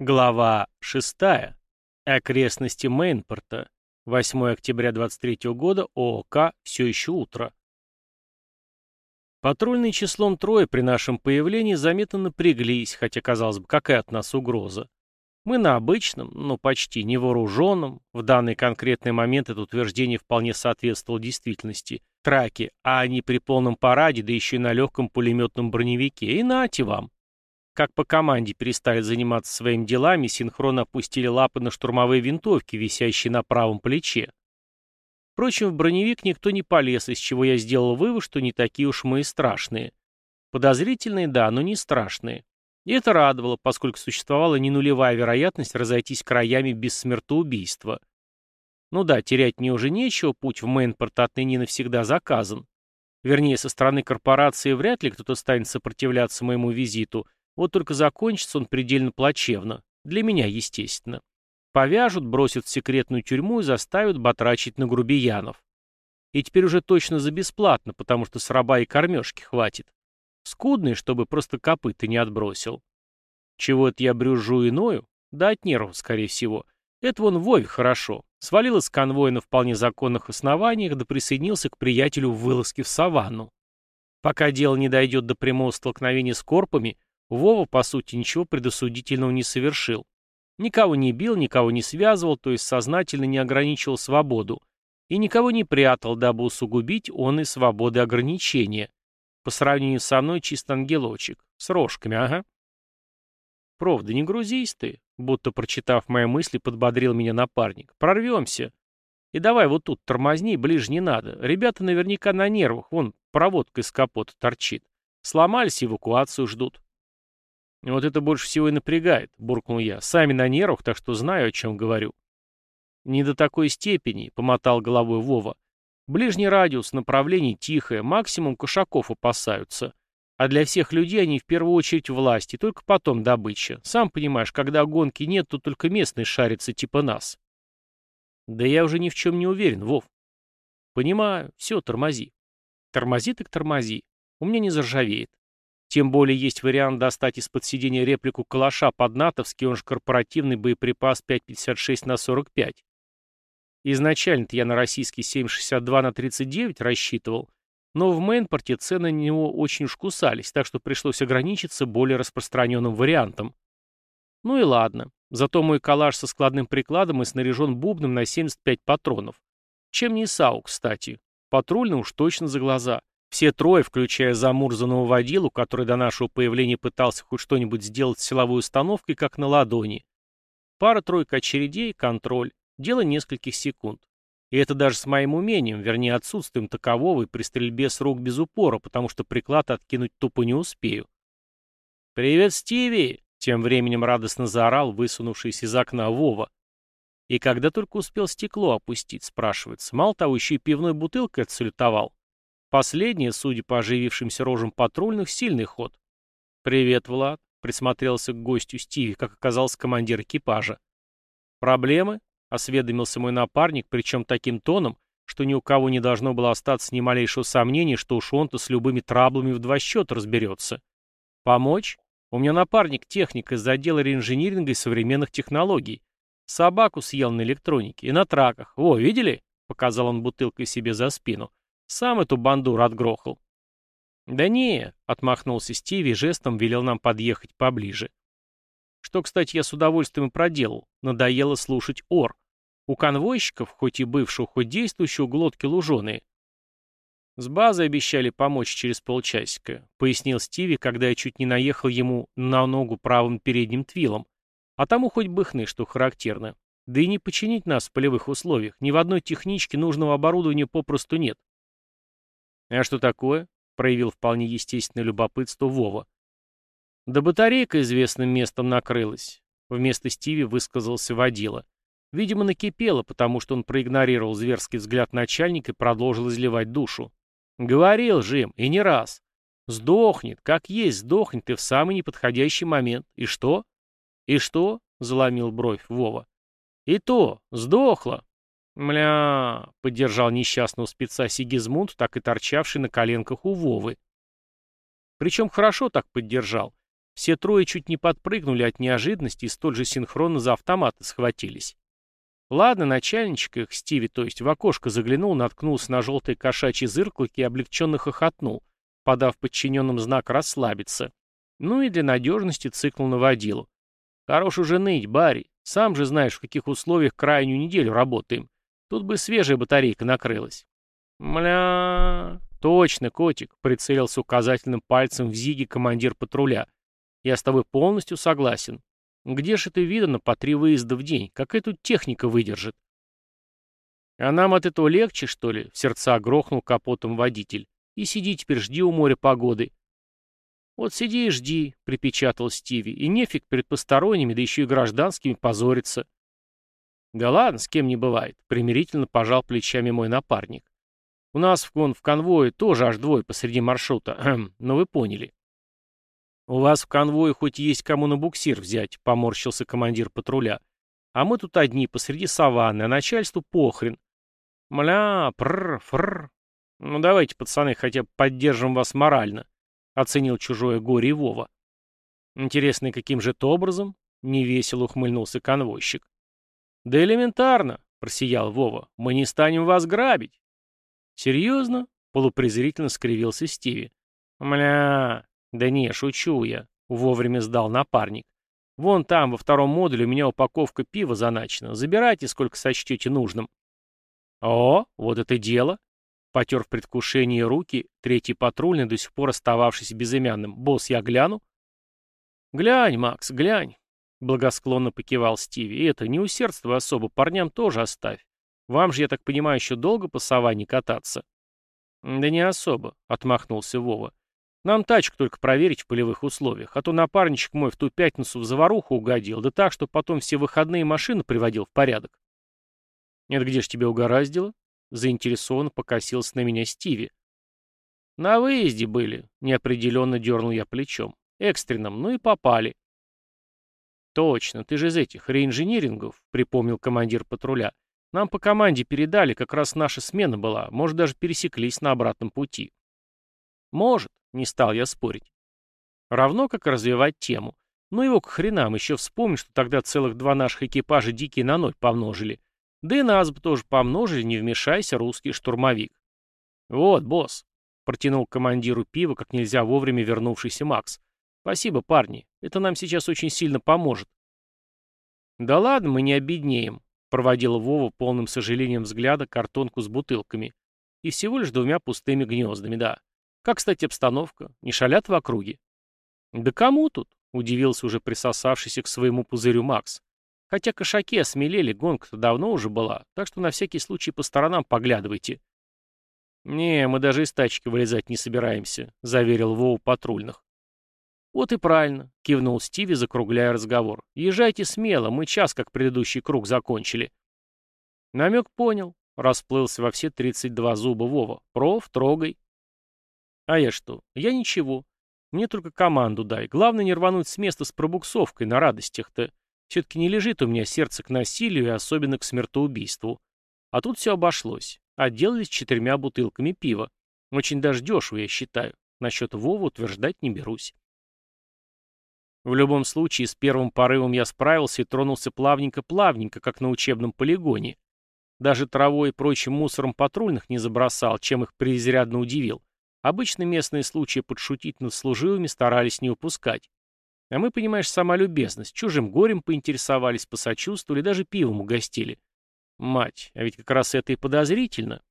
Глава 6. Окрестности Мейнпорта. 8 октября 23 года. ООК. Все еще утро. Патрульный числом трое при нашем появлении заметно напряглись, хотя, казалось бы, какая от нас угроза. Мы на обычном, но почти невооруженном, в данный конкретный момент это утверждение вполне соответствовало действительности, траке, а они при полном параде, да еще и на легком пулеметном броневике. И нате вам. Как по команде перестали заниматься своими делами, синхронно опустили лапы на штурмовые винтовки, висящие на правом плече. Впрочем, в броневик никто не полез, из чего я сделал вывод, что не такие уж мы и страшные. Подозрительные, да, но не страшные. И это радовало, поскольку существовала не нулевая вероятность разойтись краями без смертоубийства. Ну да, терять мне уже нечего, путь в Мейнпорт отныне навсегда заказан. Вернее, со стороны корпорации вряд ли кто-то станет сопротивляться моему визиту, вот только закончится он предельно плачевно. Для меня, естественно. Повяжут, бросят в секретную тюрьму и заставят батрачить на грубиянов. И теперь уже точно за бесплатно, потому что с раба и кормежки хватит. Скудный, чтобы просто копыта не отбросил. Чего это я брюжу иною? Да от нервов, скорее всего. Это вон Вове хорошо. Свалил из конвоя на вполне законных основаниях, да присоединился к приятелю в вылазке в саванну. Пока дело не дойдет до прямого столкновения с корпами, Вова, по сути, ничего предосудительного не совершил. Никого не бил, никого не связывал, то есть сознательно не ограничивал свободу. И никого не прятал, дабы усугубить он и свободы ограничения. По сравнению со мной чисто ангелочек. С рожками, ага. Правда, не грузись ты, будто прочитав мои мысли, подбодрил меня напарник. Прорвемся. И давай вот тут тормозни, ближе не надо. Ребята наверняка на нервах, вон проводка из капота торчит. Сломались, эвакуацию ждут. «Вот это больше всего и напрягает», — буркнул я. «Сами на нервах, так что знаю, о чем говорю». «Не до такой степени», — помотал головой Вова. «Ближний радиус, направление тихое, максимум кошаков опасаются. А для всех людей они в первую очередь власти, только потом добыча. Сам понимаешь, когда гонки нет, то только местные шарятся типа нас». «Да я уже ни в чем не уверен, Вов». «Понимаю. Все, тормози». «Тормози так тормози. У меня не заржавеет. Тем более есть вариант достать из-под сидения реплику калаша под натовский, он же корпоративный боеприпас 5,56 на 45. Изначально-то я на российский 7,62 на 39 рассчитывал, но в мейнпорте цены на него очень уж кусались, так что пришлось ограничиться более распространенным вариантом. Ну и ладно. Зато мой калаш со складным прикладом и снаряжен бубном на 75 патронов. Чем не САУ, кстати. Патрульный уж точно за глаза. Все трое, включая замурзанного водилу, который до нашего появления пытался хоть что-нибудь сделать с силовой установкой, как на ладони. Пара-тройка очередей, контроль. Дело нескольких секунд. И это даже с моим умением, вернее отсутствием такового и при стрельбе с рук без упора, потому что приклад откинуть тупо не успею. «Привет, Стиви!» — тем временем радостно заорал, высунувшийся из окна Вова. И когда только успел стекло опустить, спрашивается. Мало того, еще и пивной бутылкой отсалютовал. Последнее, судя по оживившимся рожам патрульных, сильный ход. «Привет, Влад», — присмотрелся к гостю Стиви, как оказался командир экипажа. «Проблемы?» — осведомился мой напарник, причем таким тоном, что ни у кого не должно было остаться ни малейшего сомнения, что уж он-то с любыми траблами в два счета разберется. «Помочь? У меня напарник техник из отдела реинжиниринга и современных технологий. Собаку съел на электронике и на траках. О, видели?» — показал он бутылкой себе за спину. Сам эту бандуру отгрохал. «Да не», — отмахнулся Стиви жестом велел нам подъехать поближе. Что, кстати, я с удовольствием проделал. Надоело слушать ор. У конвойщиков, хоть и бывшего, хоть действующего, глотки луженые. «С базой обещали помочь через полчасика», — пояснил Стиви, когда я чуть не наехал ему на ногу правым передним твилом. А тому хоть бы хны, что характерно. Да и не починить нас в полевых условиях. Ни в одной техничке нужного оборудования попросту нет. «А что такое?» — проявил вполне естественное любопытство Вова. «Да батарейка известным местом накрылась», — вместо Стиви высказался водила. Видимо, накипело, потому что он проигнорировал зверский взгляд начальника и продолжил изливать душу. «Говорил, Жим, и не раз. Сдохнет, как есть, сдохнет и в самый неподходящий момент. И что?» «И что?» — заломил бровь Вова. «И то, сдохла. «Мля...» — поддержал несчастного спеца Сигизмунд, так и торчавший на коленках у Вовы. Причем хорошо так поддержал. Все трое чуть не подпрыгнули от неожиданности и столь же синхронно за автоматы схватились. Ладно, начальничек их, Стиви, то есть в окошко заглянул, наткнулся на желтые кошачьи зырклики и облегченно хохотнул, подав подчиненным знак расслабиться. Ну и для надежности цикнул на водилу. Хорош уже ныть, Барри. Сам же знаешь, в каких условиях крайнюю неделю работаем. Тут бы свежая батарейка накрылась. Мля... Точно, котик, прицелился указательным пальцем в зиге командир патруля. Я с тобой полностью согласен. Где же это видано по три выезда в день? Какая тут техника выдержит? А нам от этого легче, что ли? В сердца грохнул капотом водитель. И сиди теперь, жди у моря погоды. Вот сиди и жди, припечатал Стиви, и нефиг перед посторонними, да еще и гражданскими позориться. Да ладно, с кем не бывает, примирительно пожал плечами мой напарник. У нас вон в конвое тоже аж двое посреди маршрута, но вы поняли. «У вас в конвое хоть есть кому на буксир взять», — поморщился командир патруля. «А мы тут одни посреди саванны, а начальству похрен». «Мля, пррр, фррр. Ну давайте, пацаны, хотя бы поддержим вас морально», — оценил чужое горе Вова. «Интересно, каким же это образом?» — невесело ухмыльнулся конвойщик. «Да элементарно», — просиял Вова. «Мы не станем вас грабить». «Серьезно?» — полупрезрительно скривился Стиви. «Мля, «Да не, шучу я», — вовремя сдал напарник. «Вон там, во втором модуле, у меня упаковка пива заначена. Забирайте, сколько сочтете нужным». «О, вот это дело!» Потер в предвкушении руки, третий патрульный, до сих пор остававшийся безымянным. «Босс, я гляну?» «Глянь, Макс, глянь!» Благосклонно покивал Стиви. «И это, не усердствуй особо, парням тоже оставь. Вам же, я так понимаю, еще долго по саванне кататься?» «Да не особо», — отмахнулся Вова. Нам тачку только проверить в полевых условиях, а то напарничек мой в ту пятницу в заваруху угодил, да так, что потом все выходные машины приводил в порядок. «Это где ж тебя угораздило?» Заинтересованно покосился на меня Стиви. «На выезде были», — неопределенно дернул я плечом. «Экстренном, ну и попали». «Точно, ты же из этих реинжинирингов», — припомнил командир патруля. «Нам по команде передали, как раз наша смена была, может, даже пересеклись на обратном пути». «Может», не стал я спорить. Равно как развивать тему. Ну его к хренам, еще вспомнить, что тогда целых два наших экипажа дикие на ноль помножили. Да и нас бы тоже помножили, не вмешайся, русский штурмовик. Вот, босс, протянул командиру пива, как нельзя вовремя вернувшийся Макс. Спасибо, парни, это нам сейчас очень сильно поможет. Да ладно, мы не обеднеем, проводил Вова полным сожалением взгляда картонку с бутылками. И всего лишь двумя пустыми гнездами, да. Как, кстати, обстановка? Не шалят в округе? Да кому тут? Удивился уже присосавшийся к своему пузырю Макс. Хотя кошаки осмелели, гонка-то давно уже была, так что на всякий случай по сторонам поглядывайте. «Не, мы даже из тачки вылезать не собираемся», — заверил Воу патрульных. «Вот и правильно», — кивнул Стиви, закругляя разговор. «Езжайте смело, мы час как предыдущий круг закончили». Намек понял, расплылся во все тридцать два зуба Вова. «Проф, трогай». А я что? Я ничего. Мне только команду дай. Главное не рвануть с места с пробуксовкой на радостях-то. Все-таки не лежит у меня сердце к насилию и особенно к смертоубийству. А тут все обошлось. Отделались четырьмя бутылками пива. Очень даже дешево, я считаю. Насчет Вова утверждать не берусь. В любом случае, с первым порывом я справился и тронулся плавненько-плавненько, как на учебном полигоне. Даже травой и прочим мусором патрульных не забросал, чем их преизрядно удивил. Обычно местные случаи подшутить над служивыми старались не упускать. А мы, понимаешь, сама любезность, чужим горем поинтересовались, посочувствовали, даже пивом угостили. Мать, а ведь как раз это и подозрительно.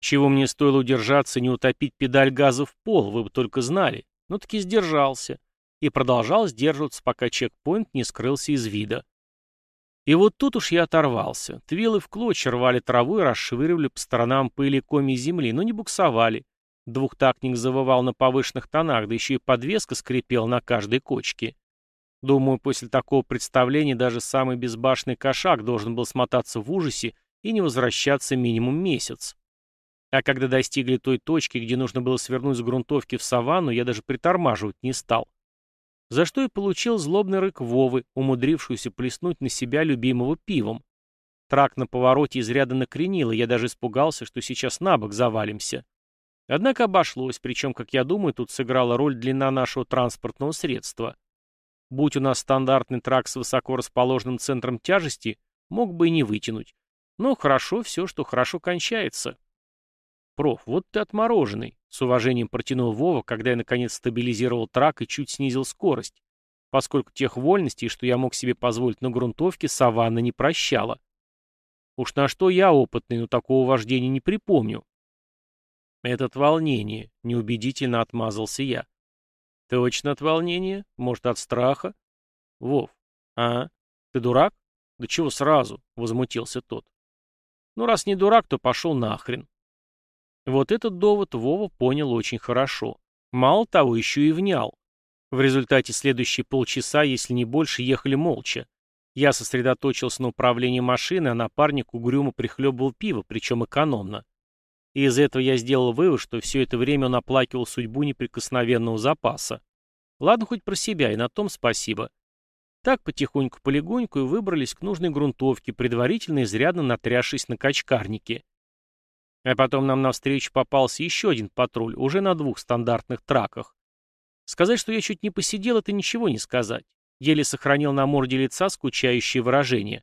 Чего мне стоило удержаться, не утопить педаль газа в пол, вы бы только знали. Но таки сдержался. И продолжал сдерживаться, пока чекпоинт не скрылся из вида. И вот тут уж я оторвался. Твилы в клочья рвали траву и расшвыривали по сторонам пыли коми земли, но не буксовали. Двухтактник завывал на повышенных тонах, да еще и подвеска скрипела на каждой кочке. Думаю, после такого представления даже самый безбашенный кошак должен был смотаться в ужасе и не возвращаться минимум месяц. А когда достигли той точки, где нужно было свернуть с грунтовки в саванну, я даже притормаживать не стал. За что и получил злобный рык Вовы, умудрившуюся плеснуть на себя любимого пивом. Трак на повороте изрядно накренило, я даже испугался, что сейчас на бок завалимся. Однако обошлось, причем, как я думаю, тут сыграла роль длина нашего транспортного средства. Будь у нас стандартный трак с высоко расположенным центром тяжести, мог бы и не вытянуть. Но хорошо все, что хорошо кончается. Проф, вот ты отмороженный, с уважением протянул Вова, когда я наконец стабилизировал трак и чуть снизил скорость, поскольку тех вольностей, что я мог себе позволить на грунтовке, саванна не прощала. Уж на что я опытный, но такого вождения не припомню. «Это волнение», — неубедительно отмазался я. «Точно от волнения? Может, от страха?» «Вов, а? Ты дурак? Да чего сразу?» — возмутился тот. «Ну, раз не дурак, то пошел нахрен». Вот этот довод Вова понял очень хорошо. Мало того, еще и внял. В результате следующие полчаса, если не больше, ехали молча. Я сосредоточился на управлении машиной, а напарник угрюмо прихлебывал пиво, причем экономно. И из этого я сделал вывод, что все это время он оплакивал судьбу неприкосновенного запаса. Ладно, хоть про себя, и на том спасибо. Так потихоньку-полегоньку и выбрались к нужной грунтовке, предварительно изрядно натрявшись на качкарнике. А потом нам навстречу попался еще один патруль, уже на двух стандартных траках. Сказать, что я чуть не посидел, это ничего не сказать. Еле сохранил на морде лица скучающее выражение.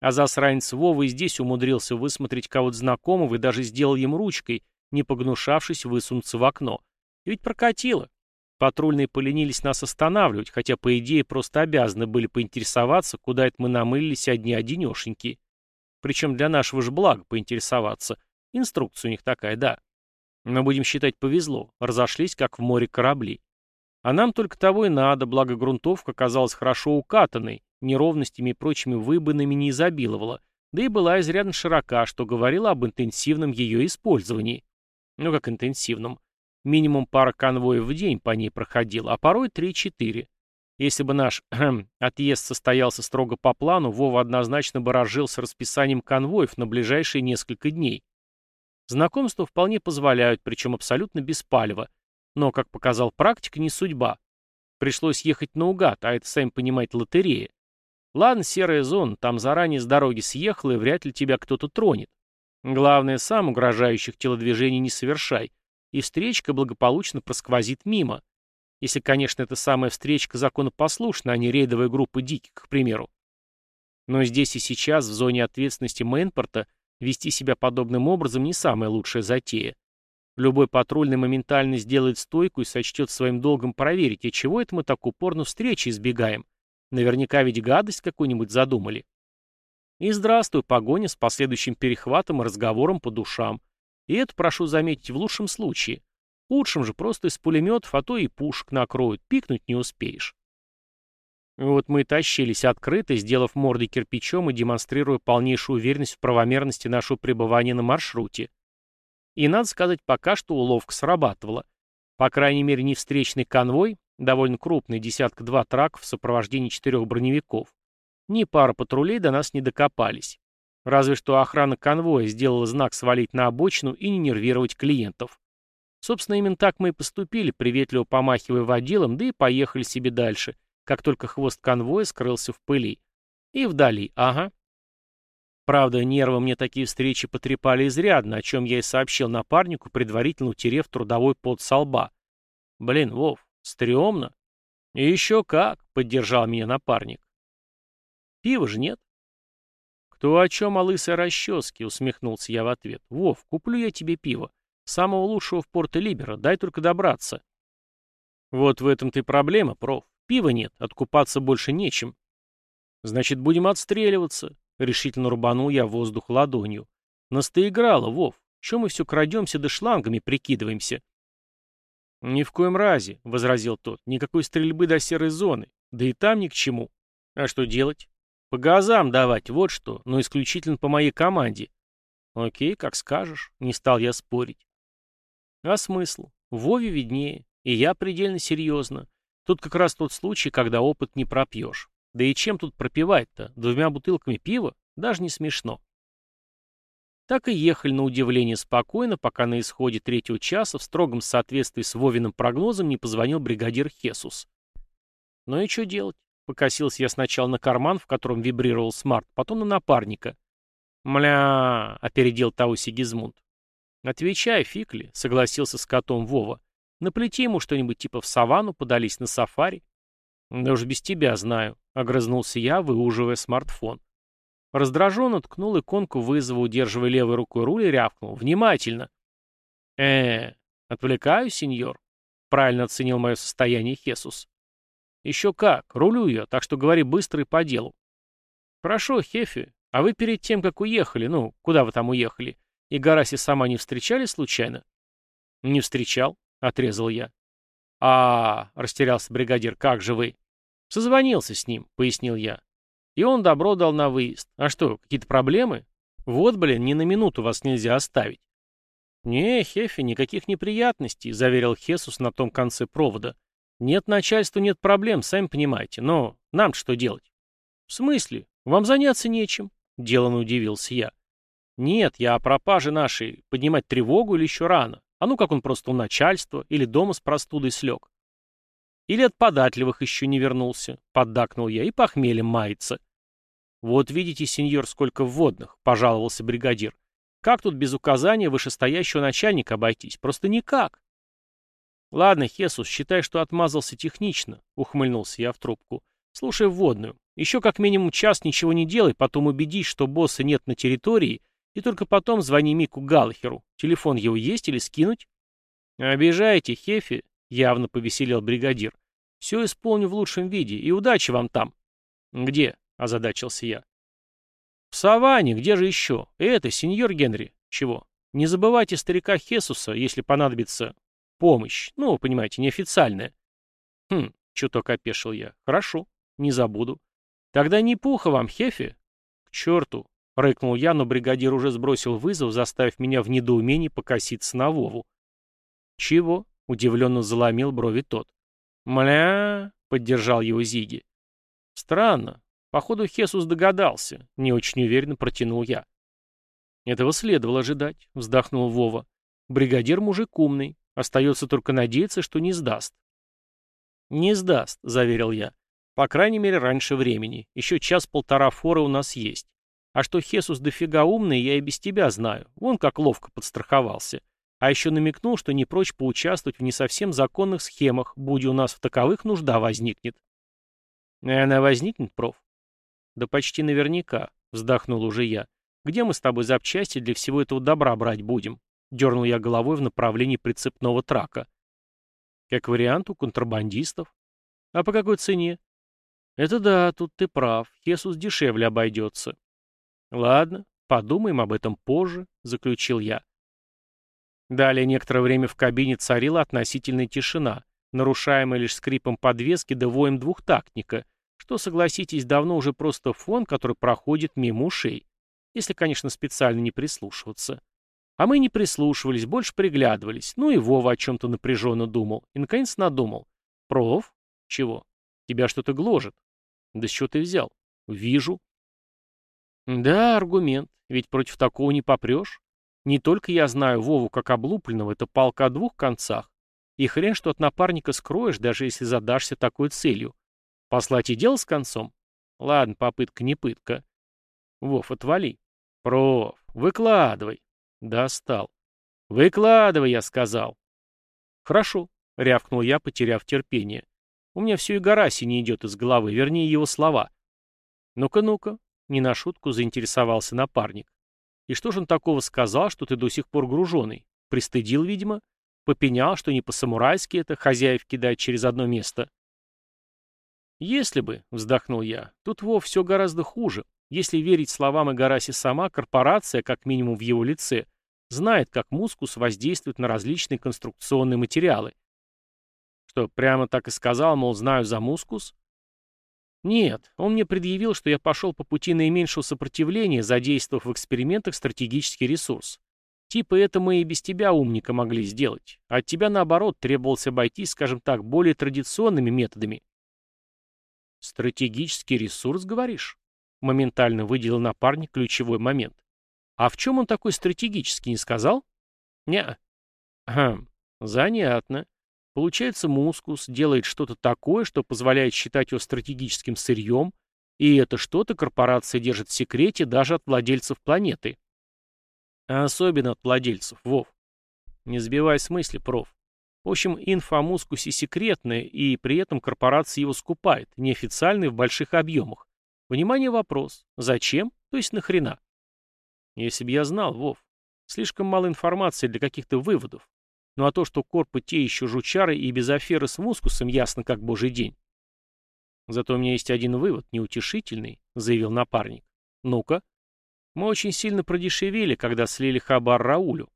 А засранец Вова и здесь умудрился высмотреть кого-то знакомого и даже сделал ему ручкой, не погнушавшись высунуться в окно. И ведь прокатило. Патрульные поленились нас останавливать, хотя, по идее, просто обязаны были поинтересоваться, куда это мы намылились одни-одинешеньки. Причем для нашего же блага поинтересоваться. Инструкция у них такая, да. Но будем считать, повезло. Разошлись, как в море корабли. А нам только того и надо, благо грунтовка оказалась хорошо укатанной, неровностями и прочими выбынами не изобиловала, да и была изрядно широка, что говорило об интенсивном ее использовании. Ну как интенсивном? Минимум пара конвоев в день по ней проходил, а порой 3-4. Если бы наш отъезд состоялся строго по плану, Вова однозначно бы разжился расписанием конвоев на ближайшие несколько дней. Знакомства вполне позволяют, причем абсолютно без палева. Но, как показал практика, не судьба. Пришлось ехать наугад, а это, сами понимаете, лотерея. Ладно, серая зона, там заранее с дороги съехал, и вряд ли тебя кто-то тронет. Главное, сам угрожающих телодвижений не совершай, и встречка благополучно просквозит мимо. Если, конечно, эта самая встречка законопослушна, а не рейдовая группа диких, к примеру. Но здесь и сейчас, в зоне ответственности Мейнпорта, Вести себя подобным образом не самая лучшая затея. Любой патрульный моментально сделает стойку и сочтет своим долгом проверить, а чего это мы так упорно встречи избегаем. Наверняка ведь гадость какую-нибудь задумали. И здравствуй, погоня с последующим перехватом и разговором по душам. И это, прошу заметить, в лучшем случае. В худшем же просто из пулеметов, а то и пушек накроют, пикнуть не успеешь. Вот мы и тащились открыто, сделав морды кирпичом и демонстрируя полнейшую уверенность в правомерности нашего пребывания на маршруте. И, надо сказать, пока что уловка срабатывала. По крайней мере, не встречный конвой, довольно крупный, десятка-два траков в сопровождении четырех броневиков, ни пара патрулей до нас не докопались. Разве что охрана конвоя сделала знак свалить на обочину и не нервировать клиентов. Собственно, именно так мы и поступили, приветливо помахивая водилом, да и поехали себе дальше, как только хвост конвоя скрылся в пыли. И вдали, ага. Правда, нервы мне такие встречи потрепали изрядно, о чем я и сообщил напарнику, предварительно утерев трудовой пот со лба. Блин, Вов, стрёмно. И еще как, поддержал меня напарник. Пива же нет. Кто о чем о лысой расческе, усмехнулся я в ответ. Вов, куплю я тебе пиво. Самого лучшего в Порто-Либеро, дай только добраться. Вот в этом ты проблема, проф. Пива нет, откупаться больше нечем. Значит, будем отстреливаться, решительно рубанул я воздух ладонью. Нас ты играла, Вов. Чем мы все крадемся да шлангами прикидываемся? Ни в коем разе, возразил тот, никакой стрельбы до серой зоны. Да и там ни к чему. А что делать? По газам давать, вот что, но исключительно по моей команде. Окей, как скажешь, не стал я спорить. А смысл? Вове виднее, и я предельно серьезно. Тут как раз тот случай, когда опыт не пропьешь. Да и чем тут пропивать-то? Двумя бутылками пива? Даже не смешно. Так и ехали на удивление спокойно, пока на исходе третьего часа в строгом соответствии с Вовиным прогнозом не позвонил бригадир Хесус. Ну и что делать? Покосился я сначала на карман, в котором вибрировал смарт, потом на напарника. «Мля!» — опередил того Сигизмунд. «Отвечай, Фикли», — согласился с котом Вова. Наплети ему что-нибудь типа в саванну, подались на сафари. Да уж без тебя знаю, огрызнулся я, выуживая смартфон. Раздраженно ткнул иконку вызова, удерживая левой рукой руль и рявкнул. Внимательно. э отвлекаю, сеньор? Правильно оценил мое состояние Хесус. Еще как, рулю я, так что говори быстро и по делу. Хорошо, Хефи, а вы перед тем, как уехали, ну, куда вы там уехали, и Гараси сама не встречали случайно? Не встречал, отрезал я. А, растерялся бригадир, как же вы? Созвонился с ним, пояснил я. И он добро дал на выезд. А что, какие-то проблемы? Вот, блин, ни на минуту вас нельзя оставить. «Не, Хефи, никаких неприятностей», — заверил Хесус на том конце провода. «Нет начальства, нет проблем, сами понимаете. Но нам что делать?» «В смысле? Вам заняться нечем?» — деланно удивился я. «Нет, я о пропаже нашей. Поднимать тревогу или еще рано? А ну как он просто у начальства или дома с простудой слег?» «Или от податливых еще не вернулся», — поддакнул я, — «и похмельем мается». «Вот видите, сеньор, сколько вводных», — пожаловался бригадир. Как тут без указания вышестоящего начальника обойтись? Просто никак. Ладно, Хесус, считай, что отмазался технично, ухмыльнулся я в трубку. Слушай вводную. Еще как минимум час ничего не делай, потом убедись, что босса нет на территории, и только потом звони Мику Галлахеру. Телефон его есть или скинуть? Обижаете, Хефи, явно повеселел бригадир. Все исполню в лучшем виде, и удачи вам там. Где? озадачился я. «В саванне, где же еще? Это, сеньор Генри. Чего? Не забывайте старика Хесуса, если понадобится помощь. Ну, понимаете, неофициальная». «Хм, чуток опешил я. Хорошо, не забуду. Тогда не пуха вам, Хефи?» «К черту!» — рыкнул я, но бригадир уже сбросил вызов, заставив меня в недоумении покоситься на Вову. «Чего?» — удивленно заломил брови тот. «Мля!» — поддержал его Зиги. «Странно. Походу, Хесус догадался. Не очень уверенно протянул я. Этого следовало ожидать, вздохнул Вова. Бригадир мужик умный. Остается только надеяться, что не сдаст. Не сдаст, заверил я. По крайней мере, раньше времени. Еще час-полтора форы у нас есть. А что Хесус дофига умный, я и без тебя знаю. Вон как ловко подстраховался. А еще намекнул, что не прочь поучаствовать в не совсем законных схемах, будь у нас в таковых нужда возникнет. И она возникнет, проф? Да почти наверняка, вздохнул уже я. Где мы с тобой запчасти для всего этого добра брать будем? Дернул я головой в направлении прицепного трака. Как вариант у контрабандистов. А по какой цене? Это да, тут ты прав. Хесус дешевле обойдется. Ладно, подумаем об этом позже, заключил я. Далее некоторое время в кабине царила относительная тишина, нарушаемая лишь скрипом подвески да воем двухтактника, что, согласитесь, давно уже просто фон, который проходит мимо ушей. Если, конечно, специально не прислушиваться. А мы не прислушивались, больше приглядывались. Ну и Вова о чем-то напряженно думал. И, наконец, надумал. «Проф? Чего? Тебя что-то гложет?» «Да с чего ты взял?» «Вижу». «Да, аргумент. Ведь против такого не попрешь. Не только я знаю Вову как облупленного, это палка о двух концах. И хрен, что от напарника скроешь, даже если задашься такой целью. Послать и дело с концом? Ладно, попытка не пытка. Вов, отвали. Проф, выкладывай. Достал. Выкладывай, я сказал. Хорошо, рявкнул я, потеряв терпение. У меня все и Гараси не идет из головы, вернее его слова. Ну-ка, ну-ка, не на шутку заинтересовался напарник. И что же он такого сказал, что ты до сих пор груженый? Пристыдил, видимо? Попенял, что не по-самурайски это хозяев кидать через одно место? «Если бы», — вздохнул я, — «тут Вов все гораздо хуже. Если верить словам Игараси сама, корпорация, как минимум в его лице, знает, как мускус воздействует на различные конструкционные материалы». «Что, прямо так и сказал, мол, знаю за мускус?» «Нет, он мне предъявил, что я пошел по пути наименьшего сопротивления, задействовав в экспериментах стратегический ресурс. Типа это мы и без тебя, умника, могли сделать. А от тебя, наоборот, требовалось обойтись, скажем так, более традиционными методами». «Стратегический ресурс, говоришь?» Моментально выделил напарник ключевой момент. «А в чем он такой стратегический, не сказал?» «Не-а». «Хм, занятно. Получается, мускус делает что-то такое, что позволяет считать его стратегическим сырьем, и это что-то корпорация держит в секрете даже от владельцев планеты. А особенно от владельцев, Вов. Не сбивай с мысли, проф. В общем, инфа о мускусе секретная, и при этом корпорация его скупает, неофициально и в больших объемах. Внимание, вопрос. Зачем? То есть нахрена? Если бы я знал, Вов. Слишком мало информации для каких-то выводов. Ну а то, что корпы те еще жучары и без аферы с мускусом, ясно как божий день. Зато у меня есть один вывод, неутешительный, заявил напарник. Ну-ка. Мы очень сильно продешевели, когда слили хабар Раулю.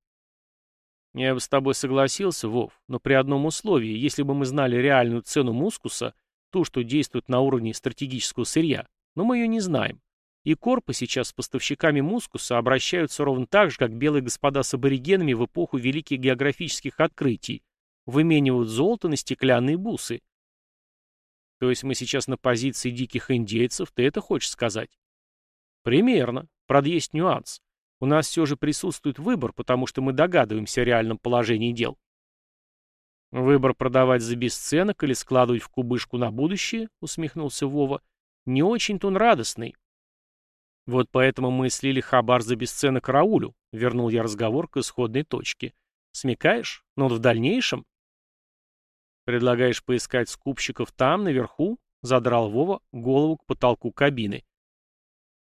Я бы с тобой согласился, Вов, но при одном условии, если бы мы знали реальную цену мускуса, ту, что действует на уровне стратегического сырья, но мы ее не знаем. И корпы сейчас с поставщиками мускуса обращаются ровно так же, как белые господа с аборигенами в эпоху великих географических открытий, выменивают золото на стеклянные бусы. То есть мы сейчас на позиции диких индейцев, ты это хочешь сказать? Примерно. Правда, есть нюанс. У нас все же присутствует выбор, потому что мы догадываемся о реальном положении дел. Выбор продавать за бесценок или складывать в кубышку на будущее, усмехнулся Вова, не очень-то он радостный. Вот поэтому мы слили хабар за бесценок Раулю, вернул я разговор к исходной точке. Смекаешь? Но в дальнейшем... Предлагаешь поискать скупщиков там, наверху? Задрал Вова голову к потолку кабины.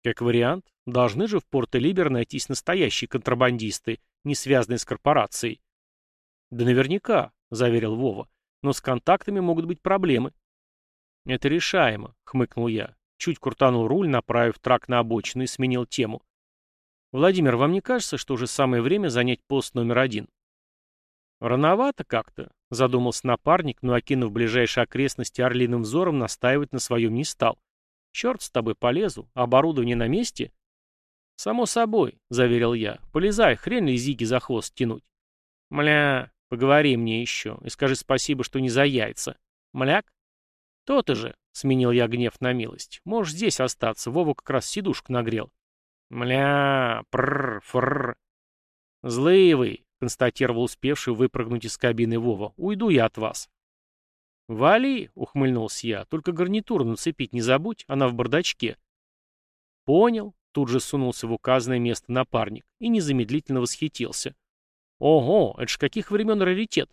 Как вариант, должны же в Порто-Либер найтись настоящие контрабандисты, не связанные с корпорацией. Да наверняка, заверил Вова, но с контактами могут быть проблемы. Это решаемо, хмыкнул я. Чуть крутанул руль, направив трак на обочину и сменил тему. «Владимир, вам не кажется, что уже самое время занять пост номер один?» «Рановато как-то», — задумался напарник, но, окинув ближайшие окрестности орлиным взором, настаивать на своем не стал. «Черт с тобой полезу, оборудование на месте?» «Само собой», — заверил я. «Полезай, хрен ли зиги за хвост тянуть?» «Мля, поговори мне еще и скажи спасибо, что не за яйца. Мляк?» «То-то же», — сменил я гнев на милость. «Можешь здесь остаться, Вова как раз сидушку нагрел». «Мля, прррр, фррр». «Злые вы», — констатировал успевший выпрыгнуть из кабины Вова. «Уйду я от вас». «Вали», — ухмыльнулся я, — «только гарнитуру нацепить не забудь, она в бардачке». «Понял», — тут же сунулся в указанное место напарник и незамедлительно восхитился. «Ого, это ж каких времен раритет?»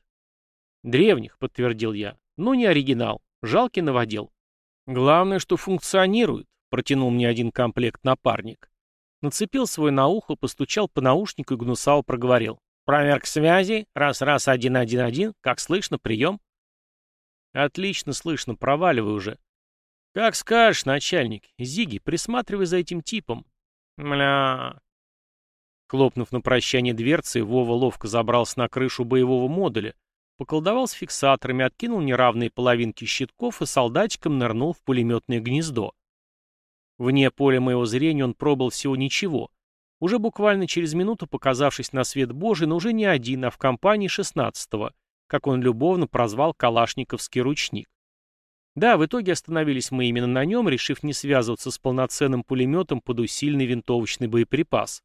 «Древних», — подтвердил я, — «но не оригинал». Жалкий новодел. Главное, что функционирует, протянул мне один комплект напарник. Нацепил свой на ухо, постучал по наушнику и гнусао проговорил. Проверка связи, раз-раз, один-один-один, как слышно, прием. Отлично слышно, проваливай уже. Как скажешь, начальник. Зиги, присматривай за этим типом. Мля. Хлопнув на прощание дверцы, Вова ловко забрался на крышу боевого модуля, Поколдовал с фиксаторами, откинул неравные половинки щитков и солдатиком нырнул в пулеметное гнездо. Вне поля моего зрения он пробыл всего ничего. Уже буквально через минуту показавшись на свет Божий, но уже не один, а в компании шестнадцатого, как он любовно прозвал калашниковский ручник. Да, в итоге остановились мы именно на нем, решив не связываться с полноценным пулеметом под усиленный винтовочный боеприпас.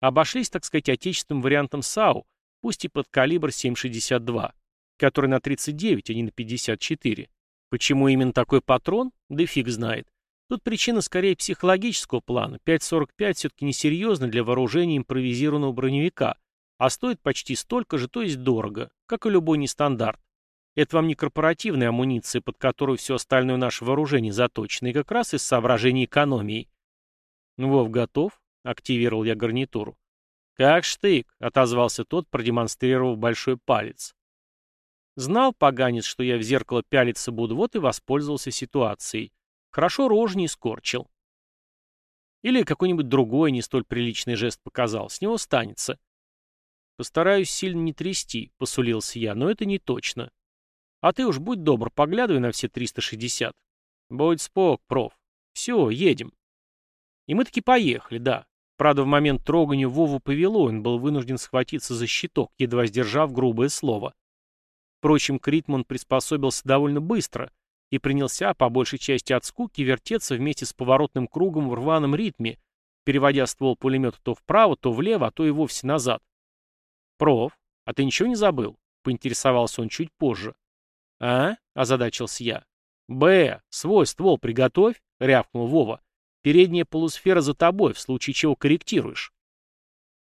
Обошлись, так сказать, отечественным вариантом САУ, пусть и под калибр 7,62, который на 39, а не на 54. Почему именно такой патрон? Да фиг знает. Тут причина скорее психологического плана. 5,45 все-таки несерьезно для вооружения импровизированного броневика, а стоит почти столько же, то есть дорого, как и любой нестандарт. Это вам не корпоративная амуниция, под которую все остальное наше вооружение заточено, и как раз из соображений экономии. Вов, готов? Активировал я гарнитуру. «Как штык», — отозвался тот, продемонстрировав большой палец. Знал поганец, что я в зеркало пялиться буду, вот и воспользовался ситуацией. Хорошо рожь не скорчил. Или какой-нибудь другой не столь приличный жест показал, с него станется. Постараюсь сильно не трясти, посулился я, но это не точно. А ты уж будь добр, поглядывай на все 360. Будь спок, проф. Все, едем. И мы таки поехали, да. Правда, в момент трогания Вову повело, он был вынужден схватиться за щиток, едва сдержав грубое слово. Впрочем, Критман приспособился довольно быстро и принялся, по большей части от скуки, вертеться вместе с поворотным кругом в рваном ритме, переводя ствол пулемета то вправо, то влево, а то и вовсе назад. «Проф, а ты ничего не забыл?» — поинтересовался он чуть позже. «А?» — озадачился я. «Б, свой ствол приготовь», — рявкнул Вова. Передняя полусфера за тобой, в случае чего корректируешь.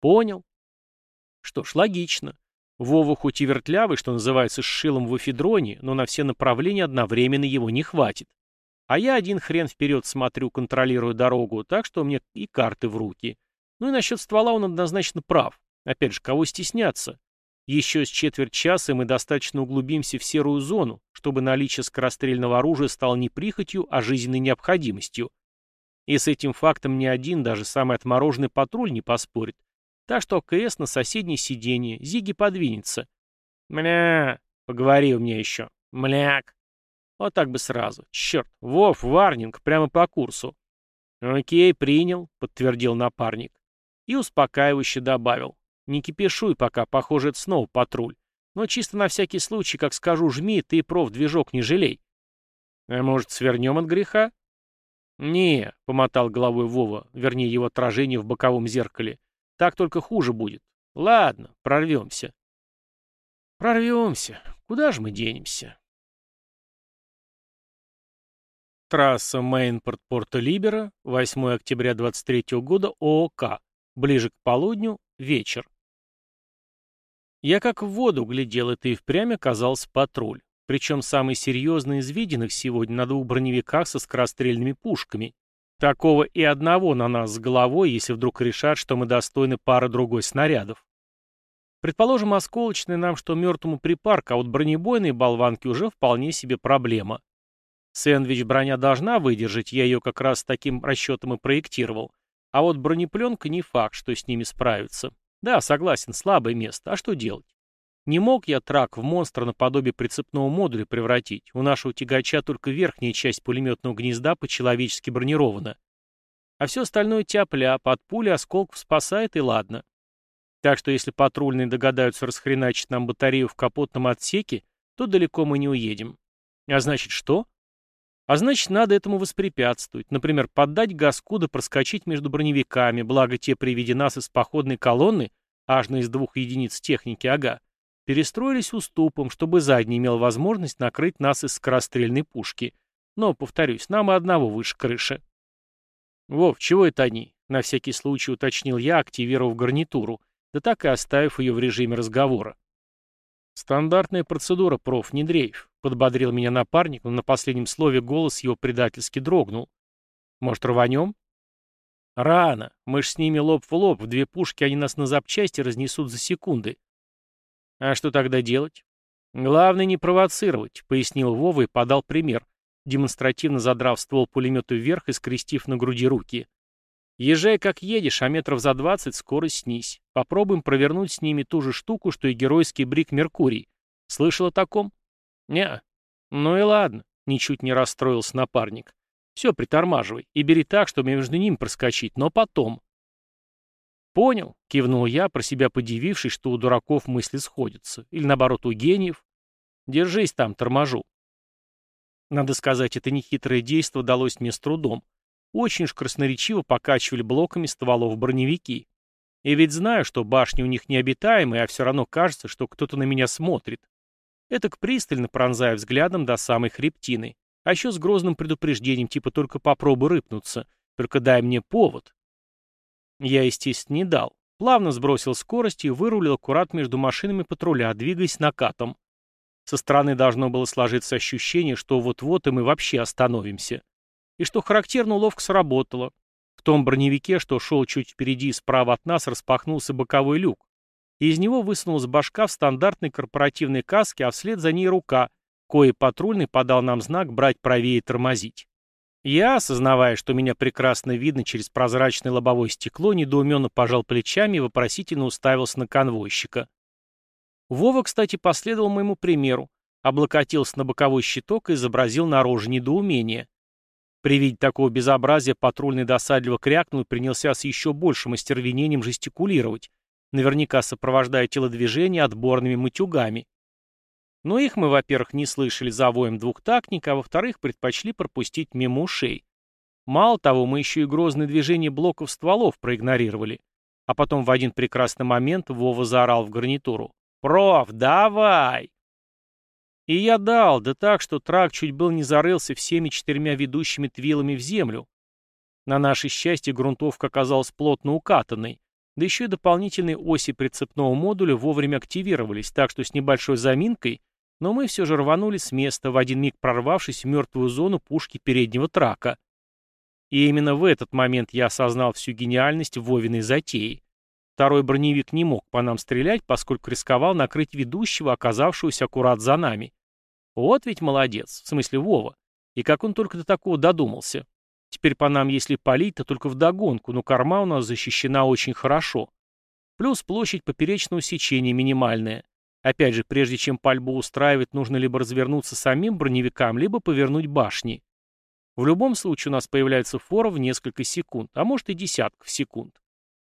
Понял. Что ж, логично. Вова хоть и вертлявый, что называется, с шилом в эфедроне, но на все направления одновременно его не хватит. А я один хрен вперед смотрю, контролирую дорогу, так что мне и карты в руки. Ну и насчет ствола он однозначно прав. Опять же, кого стесняться? Еще с четверть часа мы достаточно углубимся в серую зону, чтобы наличие скорострельного оружия стало не прихотью, а жизненной необходимостью. И с этим фактом ни один, даже самый отмороженный патруль не поспорит. Так что КС на соседнее сиденье, Зиги подвинется. Мля, поговори у меня еще. Мляк. Вот так бы сразу. Черт, Вов, варнинг, прямо по курсу. Окей, принял, подтвердил напарник. И успокаивающе добавил. Не кипишуй пока, похоже, это снова патруль. Но чисто на всякий случай, как скажу, жми, ты проф движок не жалей. А может, свернем от греха? «Не», — помотал головой Вова, вернее его отражение в боковом зеркале. «Так только хуже будет. Ладно, прорвемся». «Прорвемся. Куда же мы денемся?» Трасса Мейнпорт-Порто-Либера, 8 октября 23 года, ООК. Ближе к полудню, вечер. Я как в воду глядел, это и впрямь оказался патруль. Причем самый серьезный из виденных сегодня на двух броневиках со скорострельными пушками. Такого и одного на нас с головой, если вдруг решат, что мы достойны пары другой снарядов. Предположим, осколочный нам, что мертвому припарк, а вот бронебойные болванки уже вполне себе проблема. Сэндвич броня должна выдержать, я ее как раз с таким расчетом и проектировал. А вот бронепленка не факт, что с ними справится. Да, согласен, слабое место. А что делать? Не мог я трак в монстра наподобие прицепного модуля превратить. У нашего тягача только верхняя часть пулеметного гнезда по-человечески бронирована. А все остальное тяп-ляп, от пули осколков спасает и ладно. Так что если патрульные догадаются расхреначить нам батарею в капотном отсеке, то далеко мы не уедем. А значит что? А значит, надо этому воспрепятствовать. Например, поддать газку да проскочить между броневиками, благо те при виде нас из походной колонны, аж на из двух единиц техники ага, перестроились уступом, чтобы задний имел возможность накрыть нас из скорострельной пушки. Но, повторюсь, нам и одного выше крыши. «Вов, чего это они?» — на всякий случай уточнил я, активировав гарнитуру, да так и оставив ее в режиме разговора. «Стандартная процедура, проф, не дрейф», — подбодрил меня напарник, но на последнем слове голос его предательски дрогнул. «Может, рванем?» «Рано. Мы ж с ними лоб в лоб, в две пушки они нас на запчасти разнесут за секунды. А что тогда делать? Главное не провоцировать, пояснил Вова и подал пример, демонстративно задрав ствол пулемета вверх и скрестив на груди руки. Езжай как едешь, а метров за двадцать скорость снизь. Попробуем провернуть с ними ту же штуку, что и геройский брик Меркурий. Слышал о таком? Не. Ну и ладно, ничуть не расстроился напарник. Все, притормаживай и бери так, чтобы между ними проскочить, но потом. «Понял», — кивнул я, про себя подивившись, что у дураков мысли сходятся. Или наоборот, у гениев. «Держись там, торможу». Надо сказать, это нехитрое действо далось мне с трудом. Очень уж красноречиво покачивали блоками стволов броневики. И ведь знаю, что башни у них необитаемые, а все равно кажется, что кто-то на меня смотрит. Это к пристально пронзая взглядом до самой хребтины. А еще с грозным предупреждением, типа только попробуй рыпнуться. Только дай мне повод. Я, естественно, не дал. Плавно сбросил скорость и вырулил аккурат между машинами патруля, двигаясь накатом. Со стороны должно было сложиться ощущение, что вот-вот и мы вообще остановимся. И что характерно, ловко сработало. В том броневике, что шел чуть впереди и справа от нас, распахнулся боковой люк. И из него высунулась башка в стандартной корпоративной каске, а вслед за ней рука, кое патрульный подал нам знак брать правее и тормозить. Я, осознавая, что меня прекрасно видно через прозрачное лобовое стекло, недоуменно пожал плечами и вопросительно уставился на конвойщика. Вова, кстати, последовал моему примеру, облокотился на боковой щиток и изобразил на роже недоумение. При виде такого безобразия патрульный досадливо крякнул и принялся с еще большим остервенением жестикулировать, наверняка сопровождая телодвижение отборными матюгами. Но их мы, во-первых, не слышали за воем двухтактника, а во-вторых, предпочли пропустить мимо ушей. Мало того, мы еще и грозные движения блоков стволов проигнорировали. А потом в один прекрасный момент Вова заорал в гарнитуру. «Проф, давай!» И я дал, да так, что трак чуть был не зарылся всеми четырьмя ведущими твилами в землю. На наше счастье грунтовка оказалась плотно укатанной, Да еще и дополнительные оси прицепного модуля вовремя активировались, так что с небольшой заминкой, но мы все же рванули с места, в один миг прорвавшись в мертвую зону пушки переднего трака. И именно в этот момент я осознал всю гениальность Вовиной затеи. Второй броневик не мог по нам стрелять, поскольку рисковал накрыть ведущего, оказавшегося аккурат за нами. Вот ведь молодец, в смысле Вова. И как он только до такого додумался. Теперь по нам, если палить, то только вдогонку, но корма у нас защищена очень хорошо. Плюс площадь поперечного сечения минимальная. Опять же, прежде чем пальбу устраивать, нужно либо развернуться самим броневикам, либо повернуть башни. В любом случае у нас появляется фора в несколько секунд, а может и десятков секунд.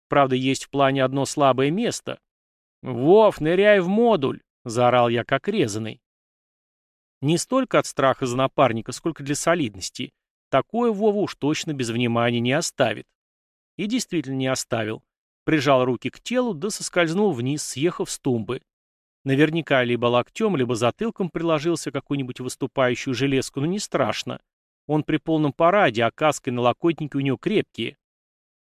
Правда, есть в плане одно слабое место. «Вов, ныряй в модуль!» — заорал я как резанный. Не столько от страха за напарника, сколько для солидности. Такое Вова уж точно без внимания не оставит. И действительно не оставил. Прижал руки к телу, да соскользнул вниз, съехав с тумбы. Наверняка либо локтем, либо затылком приложился какую-нибудь выступающую железку, но не страшно. Он при полном параде, а каска и налокотники у него крепкие.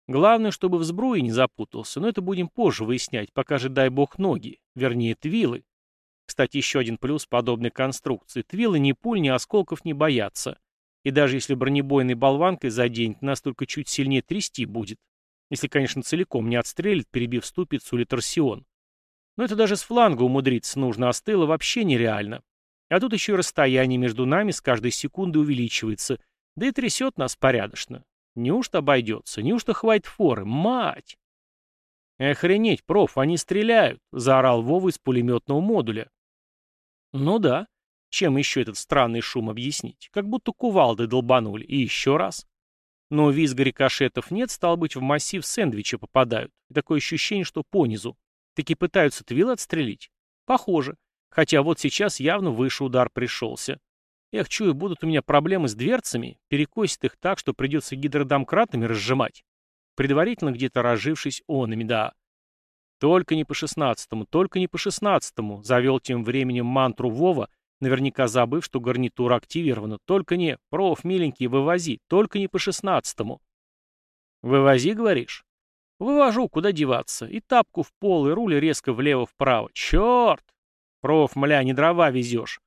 Главное, чтобы в сбруе не запутался, но это будем позже выяснять, пока же дай бог ноги, вернее твилы. Кстати, еще один плюс подобной конструкции. Твилы ни пуль, ни осколков не боятся. И даже если бронебойной болванкой заденет, нас только чуть сильнее трясти будет. Если, конечно, целиком не отстрелит, перебив ступицу или торсион. Но это даже с фланга умудриться нужно, а с тыла вообще нереально. А тут еще и расстояние между нами с каждой секундой увеличивается, да и трясет нас порядочно. Неужто обойдется? Неужто хватит форы? Мать! «Охренеть, проф, они стреляют!» — заорал Вова из пулеметного модуля. «Ну да. Чем еще этот странный шум объяснить? Как будто кувалды долбанули. И еще раз. Но визга рикошетов нет, стал быть, в массив сэндвича попадают. И такое ощущение, что понизу. Таки пытаются твил отстрелить? Похоже. Хотя вот сейчас явно выше удар пришелся. Эх, чую, будут у меня проблемы с дверцами, перекосит их так, что придется гидродомкратами разжимать. Предварительно где-то разжившись онами, да. Только не по шестнадцатому, только не по шестнадцатому, завел тем временем мантру Вова, наверняка забыв, что гарнитура активирована. Только не, проф, миленький, вывози, только не по шестнадцатому. Вывози, говоришь? Вывожу, куда деваться. И тапку в пол, и руль резко влево-вправо. Черт! Проф, мля, не дрова везешь.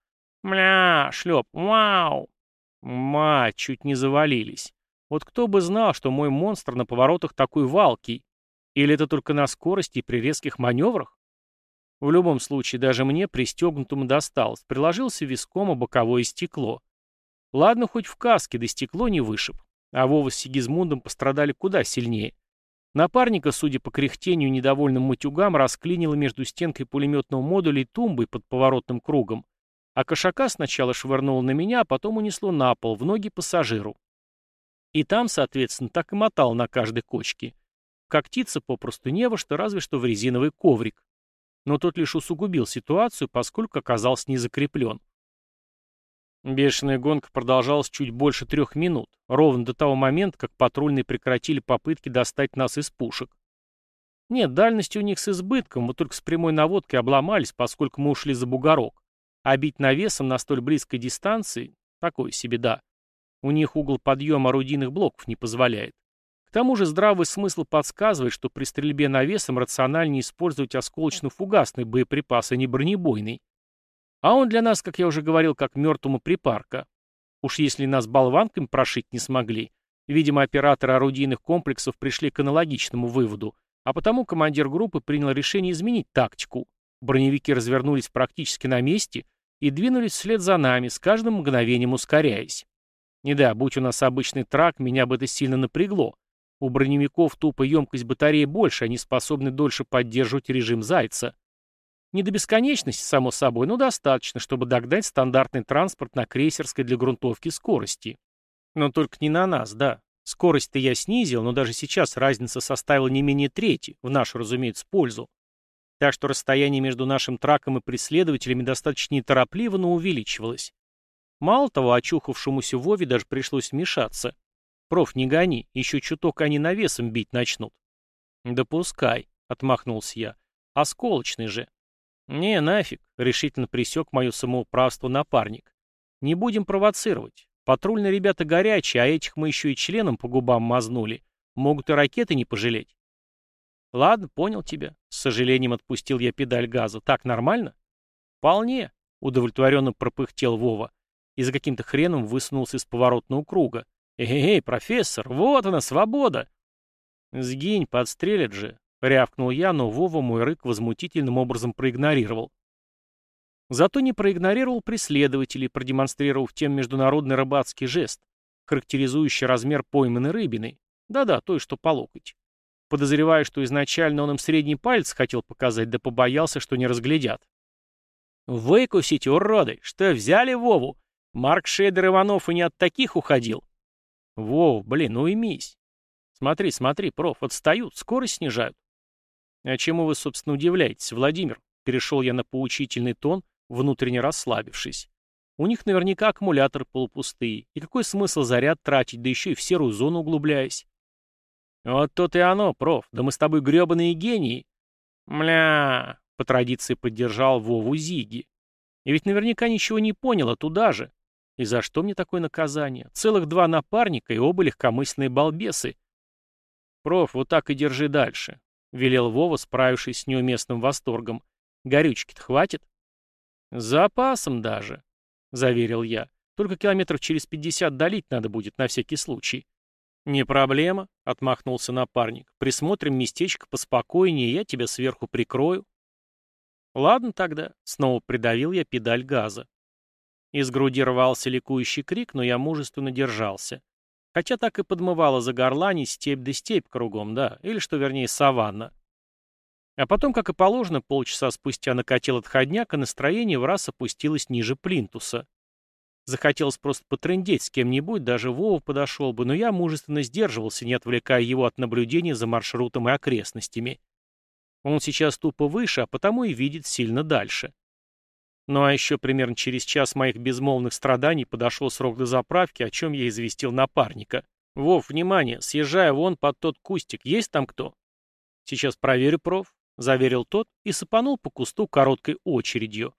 Мля, шлеп, вау! Мать, чуть не завалились. Вот кто бы знал, что мой монстр на поворотах такой валкий. Или это только на скорости и при резких маневрах? В любом случае, даже мне пристегнутому досталось. Приложился виском о боковое стекло. Ладно, хоть в каске, да стекло не вышиб. А Вова с Сигизмундом пострадали куда сильнее. Напарника, судя по кряхтению недовольным матюгам, расклинило между стенкой пулеметного модуля и тумбой под поворотным кругом. А кошака сначала швырнуло на меня, а потом унесло на пол, в ноги пассажиру. И там, соответственно, так и мотал на каждой кочке. Когтиться попросту не во что, разве что в резиновый коврик но тот лишь усугубил ситуацию, поскольку оказался не закреплен. Бешеная гонка продолжалась чуть больше трех минут, ровно до того момента, как патрульные прекратили попытки достать нас из пушек. Нет, дальности у них с избытком, мы только с прямой наводкой обломались, поскольку мы ушли за бугорок. А бить навесом на столь близкой дистанции — такой себе да. У них угол подъема орудийных блоков не позволяет. К тому же здравый смысл подсказывает, что при стрельбе навесом рациональнее использовать осколочно-фугасный боеприпас, а не бронебойный. А он для нас, как я уже говорил, как мертвому припарка. Уж если нас болванками прошить не смогли, видимо, операторы орудийных комплексов пришли к аналогичному выводу, а потому командир группы принял решение изменить тактику. Броневики развернулись практически на месте и двинулись вслед за нами, с каждым мгновением ускоряясь. Не да, будь у нас обычный трак, меня бы это сильно напрягло. У броневиков тупо емкость батареи больше, они способны дольше поддерживать режим Зайца. Не до бесконечности, само собой, но достаточно, чтобы догнать стандартный транспорт на крейсерской для грунтовки скорости. Но только не на нас, да. Скорость-то я снизил, но даже сейчас разница составила не менее трети, в нашу, разумеется, пользу. Так что расстояние между нашим траком и преследователями достаточно неторопливо, но увеличивалось. Мало того, очухавшемуся Вове даже пришлось вмешаться. Проф, не гони, еще чуток они навесом бить начнут. Да пускай, отмахнулся я. Осколочный же. Не, нафиг, решительно присек мое самоуправство напарник. Не будем провоцировать. Патрульные ребята горячие, а этих мы еще и членом по губам мазнули. Могут и ракеты не пожалеть. Ладно, понял тебя. С сожалением отпустил я педаль газа. Так нормально? Вполне, удовлетворенно пропыхтел Вова и за каким-то хреном высунулся из поворотного круга. «Эй, профессор, вот она, свобода!» «Сгинь, подстрелят же!» — рявкнул я, но Вова мой рык возмутительным образом проигнорировал. Зато не проигнорировал преследователей, продемонстрировав тем международный рыбацкий жест, характеризующий размер пойманной рыбины. Да-да, той, что по локоть. Подозреваю, что изначально он им средний палец хотел показать, да побоялся, что не разглядят. «Выкусите, уроды! Что, взяли Вову? Марк Шейдер Иванов и не от таких уходил!» «Вов, блин, уймись!» «Смотри, смотри, проф, отстают, скорость снижают». «А чему вы, собственно, удивляетесь, Владимир?» Перешел я на поучительный тон, внутренне расслабившись. У них наверняка аккумуляторы полупустые. И какой смысл заряд тратить, да еще и в серую зону углубляясь? Вот то и оно, проф. Да мы с тобой гребаные гении. Мля, по традиции поддержал Вову Зиги. И ведь наверняка ничего не понял, а туда же. И за что мне такое наказание? Целых два напарника и оба легкомысленные балбесы. Проф, вот так и держи дальше, — велел Вова, справившись с неуместным восторгом. Горючки-то хватит? С запасом даже, — заверил я. Только километров через пятьдесят долить надо будет на всякий случай. «Не проблема», — отмахнулся напарник. «Присмотрим местечко поспокойнее, я тебя сверху прикрою». «Ладно тогда», — снова придавил я педаль газа. Из груди рвался ликующий крик, но я мужественно держался. Хотя так и подмывало за горлани степь да степь кругом, да, или, что вернее, саванна. А потом, как и положено, полчаса спустя накатил отходняк, а настроение в раз опустилось ниже плинтуса. Захотелось просто потрындеть с кем-нибудь, даже Вова подошел бы, но я мужественно сдерживался, не отвлекая его от наблюдения за маршрутом и окрестностями. Он сейчас тупо выше, а потому и видит сильно дальше. Ну а еще примерно через час моих безмолвных страданий подошел срок до заправки, о чем я известил напарника. «Вов, внимание, съезжая вон под тот кустик, есть там кто?» «Сейчас проверю, проф», — заверил тот и сыпанул по кусту короткой очередью.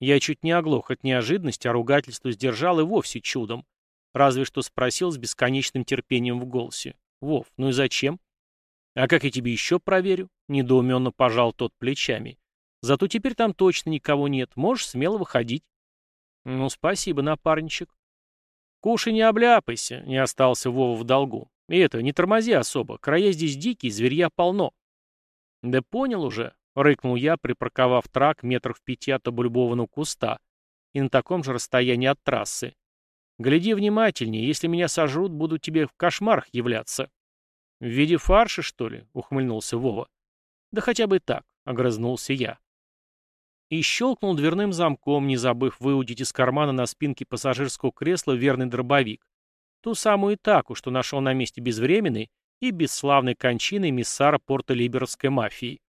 Я чуть не оглох от неожиданности, а ругательство сдержал и вовсе чудом. Разве что спросил с бесконечным терпением в голосе. «Вов, ну и зачем?» «А как я тебе еще проверю?» — недоуменно пожал тот плечами. Зато теперь там точно никого нет, можешь смело выходить. Ну, спасибо, напарничек. Кушай, не обляпайся, не остался Вова в долгу. И это, не тормози особо, края здесь дикие, зверья полно. Да понял уже, рыкнул я, припарковав трак метров в пяти от облюбованного куста и на таком же расстоянии от трассы. Гляди внимательнее, если меня сожрут, буду тебе в кошмарах являться. В виде фарша, что ли? ухмыльнулся Вова. Да хотя бы так, огрызнулся я и щелкнул дверным замком, не забыв выудить из кармана на спинке пассажирского кресла верный дробовик. Ту самую Итаку, что нашел на месте безвременной и бесславной кончиной миссара порто-либеровской мафии.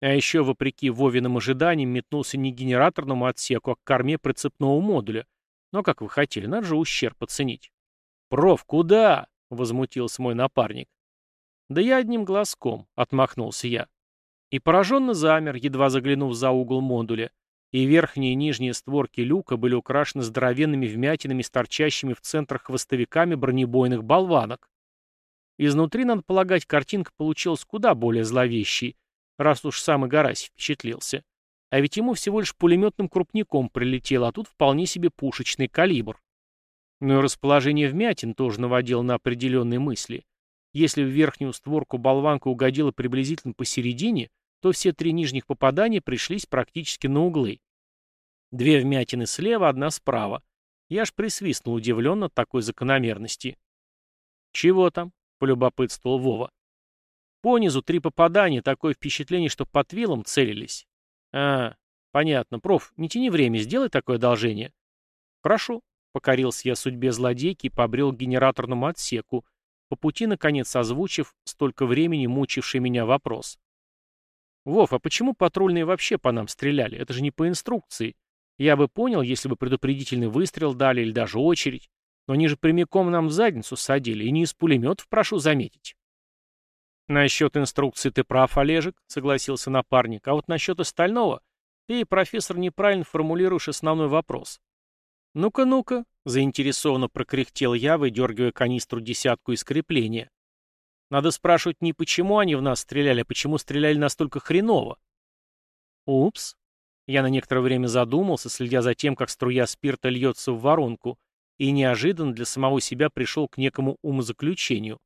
А еще, вопреки Вовиным ожиданиям, метнулся не к генераторному отсеку, а к корме прицепного модуля. Но, как вы хотели, надо же ущерб оценить. «Проф, куда?» — возмутился мой напарник. «Да я одним глазком», — отмахнулся я. И пораженно замер, едва заглянув за угол модуля, и верхние и нижние створки люка были украшены здоровенными вмятинами с торчащими в центрах хвостовиками бронебойных болванок. Изнутри, надо полагать, картинка получилась куда более зловещей, раз уж сам Игарась впечатлился. А ведь ему всего лишь пулеметным крупником прилетел, а тут вполне себе пушечный калибр. Но ну и расположение вмятин тоже наводило на определенные мысли. Если в верхнюю створку болванка угодила приблизительно посередине, то все три нижних попадания пришлись практически на углы. Две вмятины слева, одна справа. Я аж присвистнул удивленно такой закономерности. «Чего там?» — полюбопытствовал Вова. «Понизу три попадания, такое впечатление, что под вилом целились». «А, понятно. Проф, не тяни время, сделай такое одолжение». «Прошу», — покорился я судьбе злодейки и побрел к генераторному отсеку, по пути, наконец, озвучив столько времени мучивший меня вопрос. «Вов, а почему патрульные вообще по нам стреляли? Это же не по инструкции. Я бы понял, если бы предупредительный выстрел дали или даже очередь. Но они же прямиком нам в задницу садили, и не из пулеметов, прошу заметить». «Насчет инструкции ты прав, Олежек», — согласился напарник. «А вот насчет остального ты, профессор, неправильно формулируешь основной вопрос. Ну-ка, ну-ка, Заинтересованно прокряхтел я, выдергивая канистру десятку из крепления. Надо спрашивать не почему они в нас стреляли, а почему стреляли настолько хреново. Упс. Я на некоторое время задумался, следя за тем, как струя спирта льется в воронку, и неожиданно для самого себя пришел к некому умозаключению,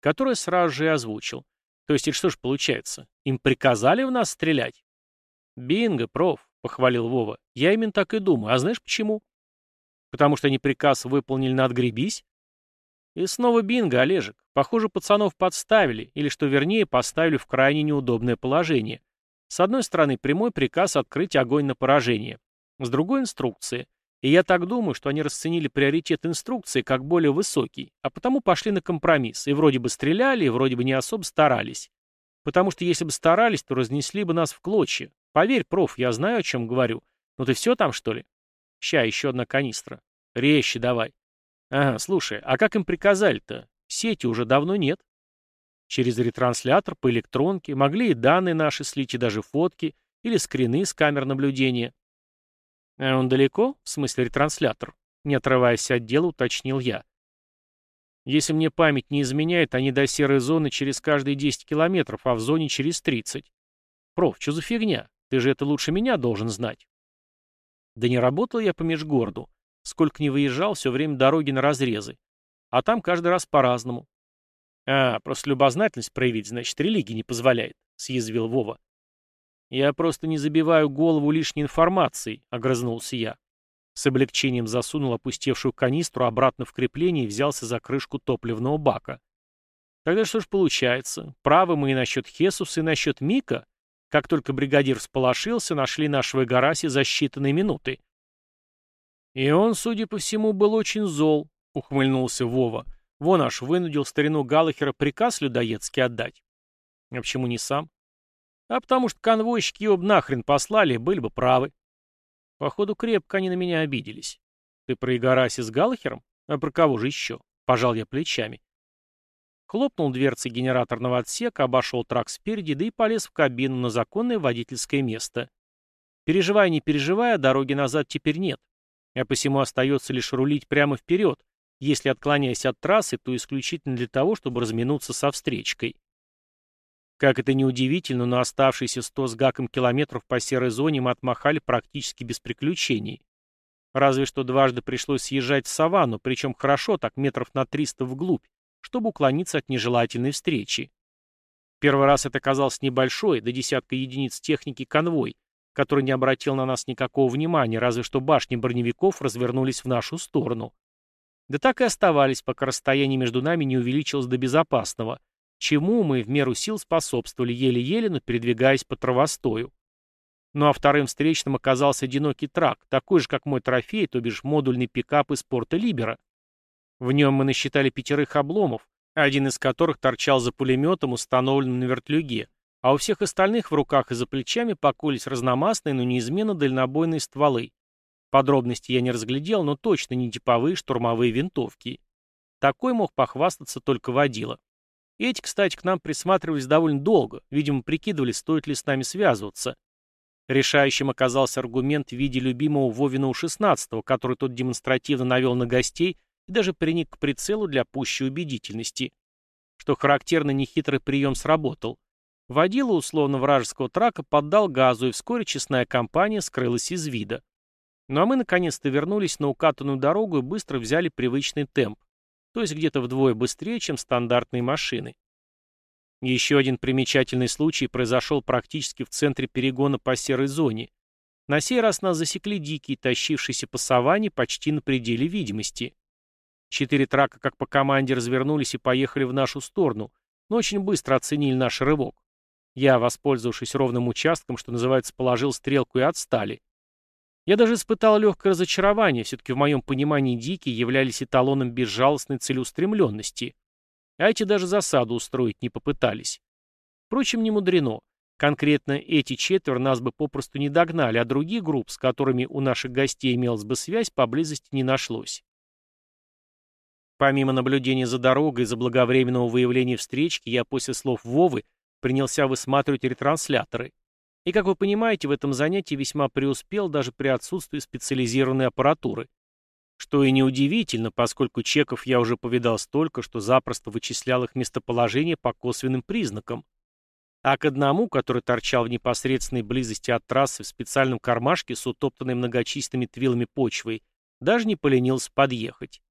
которое сразу же и озвучил. То есть что ж получается? Им приказали в нас стрелять? Бинго, проф, похвалил Вова. Я именно так и думаю. А знаешь почему? Потому что они приказ выполнили на отгребись? И снова бинго, Олежек. Похоже, пацанов подставили, или, что вернее, поставили в крайне неудобное положение. С одной стороны, прямой приказ открыть огонь на поражение. С другой — инструкция. И я так думаю, что они расценили приоритет инструкции как более высокий, а потому пошли на компромисс, и вроде бы стреляли, и вроде бы не особо старались. Потому что если бы старались, то разнесли бы нас в клочья. Поверь, проф, я знаю, о чем говорю. Ну ты все там, что ли? Ща, еще одна канистра. Резче давай. Ага, слушай, а как им приказали-то? Сети уже давно нет. Через ретранслятор по электронке могли и данные наши слить, и даже фотки, или скрины с камер наблюдения. «А он далеко? В смысле ретранслятор?» Не отрываясь от дела, уточнил я. «Если мне память не изменяет, они до серой зоны через каждые 10 километров, а в зоне через 30. Проф, что за фигня? Ты же это лучше меня должен знать». Да не работал я по межгороду. Сколько не выезжал, все время дороги на разрезы. А там каждый раз по-разному. «А, просто любознательность проявить, значит, религия не позволяет», — съязвил Вова. «Я просто не забиваю голову лишней информацией», — огрызнулся я. С облегчением засунул опустевшую канистру обратно в крепление и взялся за крышку топливного бака. Тогда что ж получается? Правы мы и насчет Хесуса, и насчет Мика? Как только бригадир всполошился, нашли нашего Гараси за считанные минуты. И он, судя по всему, был очень зол, ухмыльнулся Вова. Вон аж вынудил старину Галлахера приказ людоедский отдать. А почему не сам? А потому что конвойщики его нахрен послали, были бы правы. Походу, крепко они на меня обиделись. Ты про Игараси с Галлахером? А про кого же еще? Пожал я плечами. Хлопнул дверцей генераторного отсека, обошел трак спереди, да и полез в кабину на законное водительское место. Переживая, не переживая, дороги назад теперь нет. А посему остается лишь рулить прямо вперед, если отклоняясь от трассы, то исключительно для того, чтобы разминуться со встречкой. Как это ни удивительно, но оставшиеся 100 с гаком километров по серой зоне мы отмахали практически без приключений. Разве что дважды пришлось съезжать в саванну, причем хорошо, так метров на 300 вглубь, чтобы уклониться от нежелательной встречи. Первый раз это казалось небольшой, до десятка единиц техники конвой, который не обратил на нас никакого внимания, разве что башни броневиков развернулись в нашу сторону. Да так и оставались, пока расстояние между нами не увеличилось до безопасного — чему мы в меру сил способствовали еле-еле, но передвигаясь по травостою. Ну а вторым встречным оказался одинокий трак, такой же, как мой трофей, то бишь модульный пикап из порта Либера. В нем мы насчитали пятерых обломов, один из которых торчал за пулеметом, установленным на вертлюге, а у всех остальных в руках и за плечами покулись разномастные, но неизменно дальнобойные стволы. Подробности я не разглядел, но точно не типовые штурмовые винтовки. Такой мог похвастаться только водила. Эти, кстати, к нам присматривались довольно долго, видимо, прикидывали, стоит ли с нами связываться. Решающим оказался аргумент в виде любимого Вовина У-16, который тот демонстративно навел на гостей и даже приник к прицелу для пущей убедительности. Что характерно, нехитрый прием сработал. Водила условно вражеского трака поддал газу, и вскоре честная компания скрылась из вида. Ну а мы наконец-то вернулись на укатанную дорогу и быстро взяли привычный темп то есть где-то вдвое быстрее, чем стандартные машины. Еще один примечательный случай произошел практически в центре перегона по серой зоне. На сей раз нас засекли дикие, тащившиеся по саванне почти на пределе видимости. Четыре трака, как по команде, развернулись и поехали в нашу сторону, но очень быстро оценили наш рывок. Я, воспользовавшись ровным участком, что называется, положил стрелку и отстали. Я даже испытал легкое разочарование, все-таки в моем понимании дикие являлись эталоном безжалостной целеустремленности. А эти даже засаду устроить не попытались. Впрочем, не мудрено. Конкретно эти четверо нас бы попросту не догнали, а других групп, с которыми у наших гостей имелась бы связь, поблизости не нашлось. Помимо наблюдения за дорогой и заблаговременного выявления встречки, я после слов Вовы принялся высматривать ретрансляторы. И, как вы понимаете, в этом занятии весьма преуспел даже при отсутствии специализированной аппаратуры. Что и неудивительно, поскольку чеков я уже повидал столько, что запросто вычислял их местоположение по косвенным признакам. А к одному, который торчал в непосредственной близости от трассы в специальном кармашке с утоптанной многочисленными твилами почвой, даже не поленился подъехать.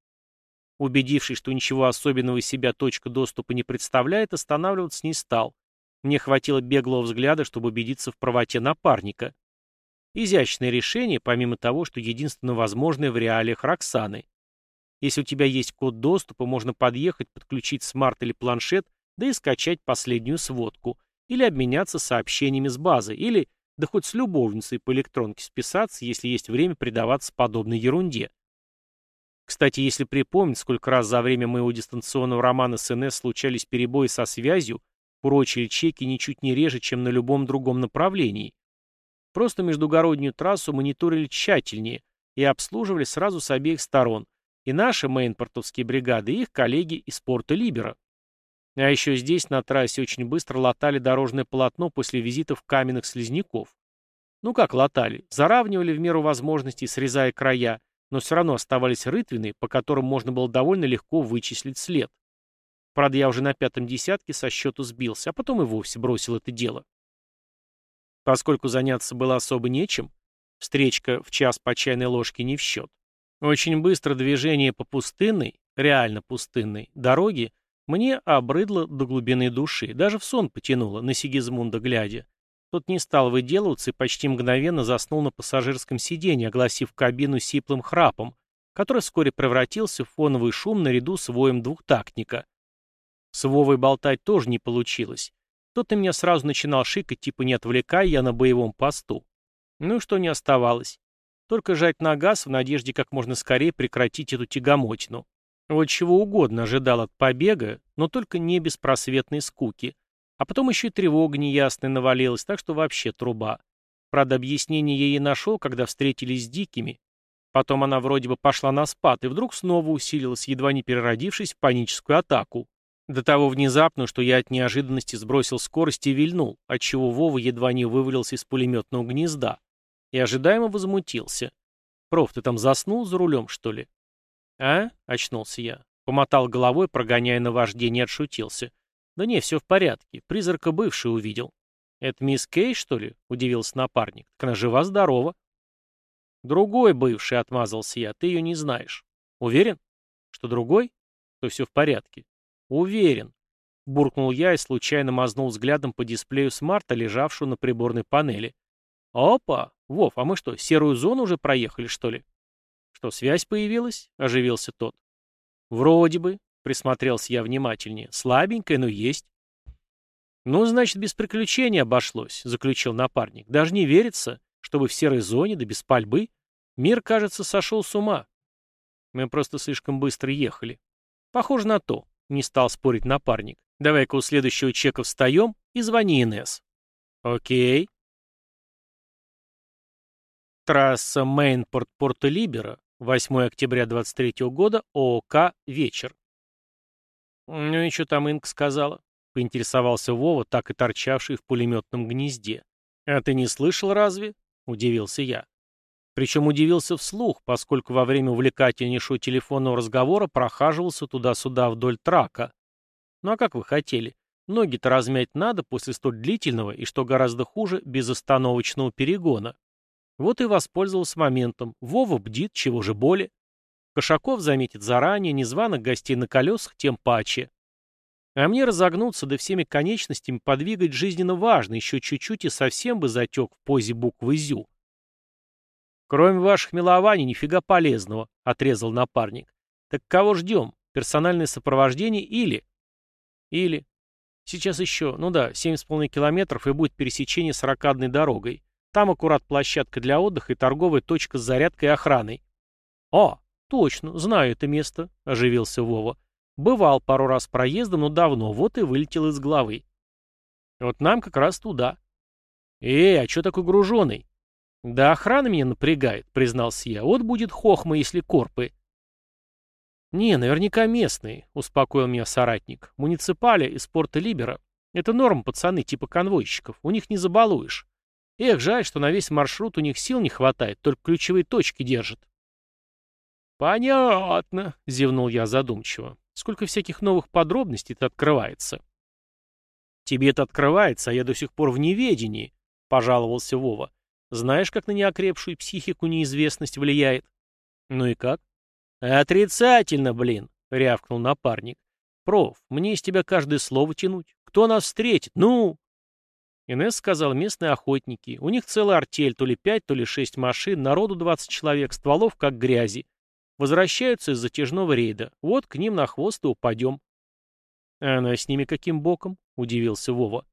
Убедившись, что ничего особенного из себя точка доступа не представляет, останавливаться не стал. Мне хватило беглого взгляда, чтобы убедиться в правоте напарника. Изящное решение, помимо того, что единственно возможное в реалиях Роксаны. Если у тебя есть код доступа, можно подъехать, подключить смарт или планшет, да и скачать последнюю сводку или обменяться сообщениями с базы, или, да хоть с любовницей по электронке списаться, если есть время предаваться подобной ерунде. Кстати, если припомнить, сколько раз за время моего дистанционного романа с НС случались перебои со связью, прочие чеки ничуть не реже, чем на любом другом направлении. Просто междугороднюю трассу мониторили тщательнее и обслуживали сразу с обеих сторон, и наши мейнпортовские бригады, и их коллеги из порта Либера. А еще здесь на трассе очень быстро латали дорожное полотно после визитов каменных слизняков. Ну как латали? Заравнивали в меру возможностей, срезая края, но все равно оставались рытвины, по которым можно было довольно легко вычислить след. Правда, я уже на пятом десятке со счету сбился, а потом и вовсе бросил это дело. Поскольку заняться было особо нечем, встречка в час по чайной ложке не в счет. Очень быстро движение по пустынной, реально пустынной, дороге мне обрыдло до глубины души, даже в сон потянуло, на Сигизмунда глядя. Тот не стал выделываться и почти мгновенно заснул на пассажирском сиденье, огласив кабину сиплым храпом, который вскоре превратился в фоновый шум наряду с воем двухтактника. С Вовой болтать тоже не получилось. Тот и меня сразу начинал шикать, типа не отвлекай, я на боевом посту. Ну и что не оставалось. Только жать на газ в надежде как можно скорее прекратить эту тягомотину. Вот чего угодно ожидал от побега, но только не беспросветной скуки. А потом еще и тревога неясная навалилась, так что вообще труба. Правда, объяснение я ей нашел, когда встретились с дикими. Потом она вроде бы пошла на спад и вдруг снова усилилась, едва не переродившись в паническую атаку. До того внезапно, что я от неожиданности сбросил скорость и вильнул, отчего Вова едва не вывалился из пулеметного гнезда. И ожидаемо возмутился. «Проф, ты там заснул за рулем, что ли?» «А?» — очнулся я. Помотал головой, прогоняя наваждение, отшутился. «Да не, все в порядке. Призрака бывший увидел». «Это мисс Кей, что ли?» — удивился напарник. «Так она жива-здорова». «Другой бывший», — отмазался я. «Ты ее не знаешь». «Уверен?» «Что другой?» «То все в порядке». «Уверен», — буркнул я и случайно мазнул взглядом по дисплею смарта, лежавшего на приборной панели. «Опа! Вов, а мы что, серую зону уже проехали, что ли?» «Что, связь появилась?» — оживился тот. «Вроде бы», — присмотрелся я внимательнее. «Слабенькая, но есть». «Ну, значит, без приключений обошлось», — заключил напарник. «Даже не верится, чтобы в серой зоне, да без пальбы. Мир, кажется, сошел с ума. Мы просто слишком быстро ехали. Похоже на то», — не стал спорить напарник. «Давай-ка у следующего чека встаем и звони Инесс». «Окей». Трасса Мейнпорт-Порто-Либера 8 октября 23 года, ООК, вечер. «Ну и что там Инка сказала?» — поинтересовался Вова, так и торчавший в пулеметном гнезде. «А ты не слышал разве?» — удивился я. Причем удивился вслух, поскольку во время увлекательнейшего телефонного разговора прохаживался туда-сюда вдоль трака. Ну а как вы хотели? Ноги-то размять надо после столь длительного и, что гораздо хуже, безостановочного перегона. Вот и воспользовался моментом. Вова бдит, чего же более. Кошаков заметит заранее, незваных гостей на колесах, тем паче. А мне разогнуться, да всеми конечностями подвигать жизненно важно, еще чуть-чуть и совсем бы затек в позе буквы «зю». «Кроме ваших милований, нифига полезного», — отрезал напарник. «Так кого ждем? Персональное сопровождение или...» «Или...» «Сейчас еще, ну да, семь с половиной километров и будет пересечение с ракадной дорогой. Там аккурат площадка для отдыха и торговая точка с зарядкой и охраной. «О, точно, знаю это место», — оживился Вова. «Бывал пару раз проездом, но давно, вот и вылетел из головы». «Вот нам как раз туда». «Эй, а чё такой груженый?» «Да охрана меня напрягает», — признался я. «Вот будет хохма, если корпы». «Не, наверняка местные», — успокоил меня соратник. «Муниципали из порта Либера. Это норм, пацаны, типа конвойщиков. У них не забалуешь. Эх, жаль, что на весь маршрут у них сил не хватает, только ключевые точки держат. «Понятно», — зевнул я задумчиво. «Сколько всяких новых подробностей-то открывается». «Тебе это открывается, а я до сих пор в неведении», — пожаловался Вова. «Знаешь, как на неокрепшую психику неизвестность влияет?» «Ну и как?» «Отрицательно, блин», — рявкнул напарник. «Проф, мне из тебя каждое слово тянуть. Кто нас встретит? Ну!» Инесс сказал местные охотники. У них целая артель, то ли пять, то ли шесть машин, народу двадцать человек, стволов как грязи. Возвращаются из затяжного рейда. Вот к ним на хвост и упадем. А она с ними каким боком? Удивился Вова.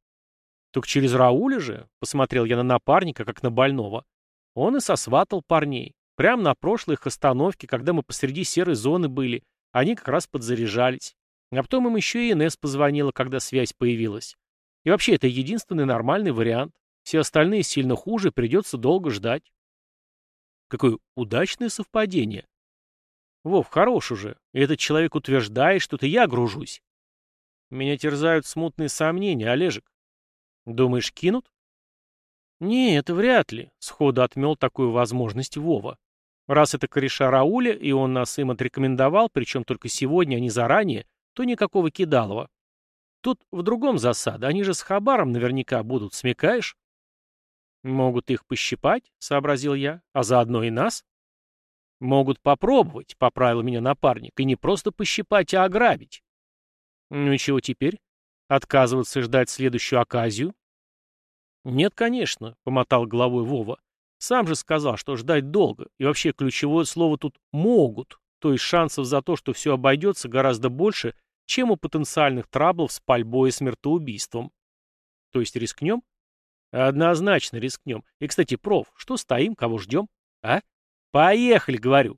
Так через Рауля же, посмотрел я на напарника, как на больного. Он и сосватал парней. Прямо на прошлой их остановке, когда мы посреди серой зоны были, они как раз подзаряжались. А потом им еще и Инесс позвонила, когда связь появилась. И вообще, это единственный нормальный вариант. Все остальные сильно хуже, придется долго ждать. Какое удачное совпадение. Вов, хорош уже. И этот человек утверждает, что это я гружусь. Меня терзают смутные сомнения, Олежек. Думаешь, кинут? Не, это вряд ли, сходу отмел такую возможность Вова. Раз это кореша Рауля, и он нас им отрекомендовал, причем только сегодня, а не заранее, то никакого кидалова. Тут в другом засада, они же с Хабаром наверняка будут, смекаешь? Могут их пощипать, сообразил я, а заодно и нас. Могут попробовать, поправил меня напарник, и не просто пощипать, а ограбить. Ну и чего теперь? Отказываться ждать следующую оказию? Нет, конечно, помотал головой Вова. Сам же сказал, что ждать долго, и вообще ключевое слово тут «могут», то есть шансов за то, что все обойдется, гораздо больше, чем у потенциальных траблов с пальбой и смертоубийством. То есть рискнем? Однозначно рискнем. И, кстати, проф, что стоим, кого ждем? А? Поехали, говорю.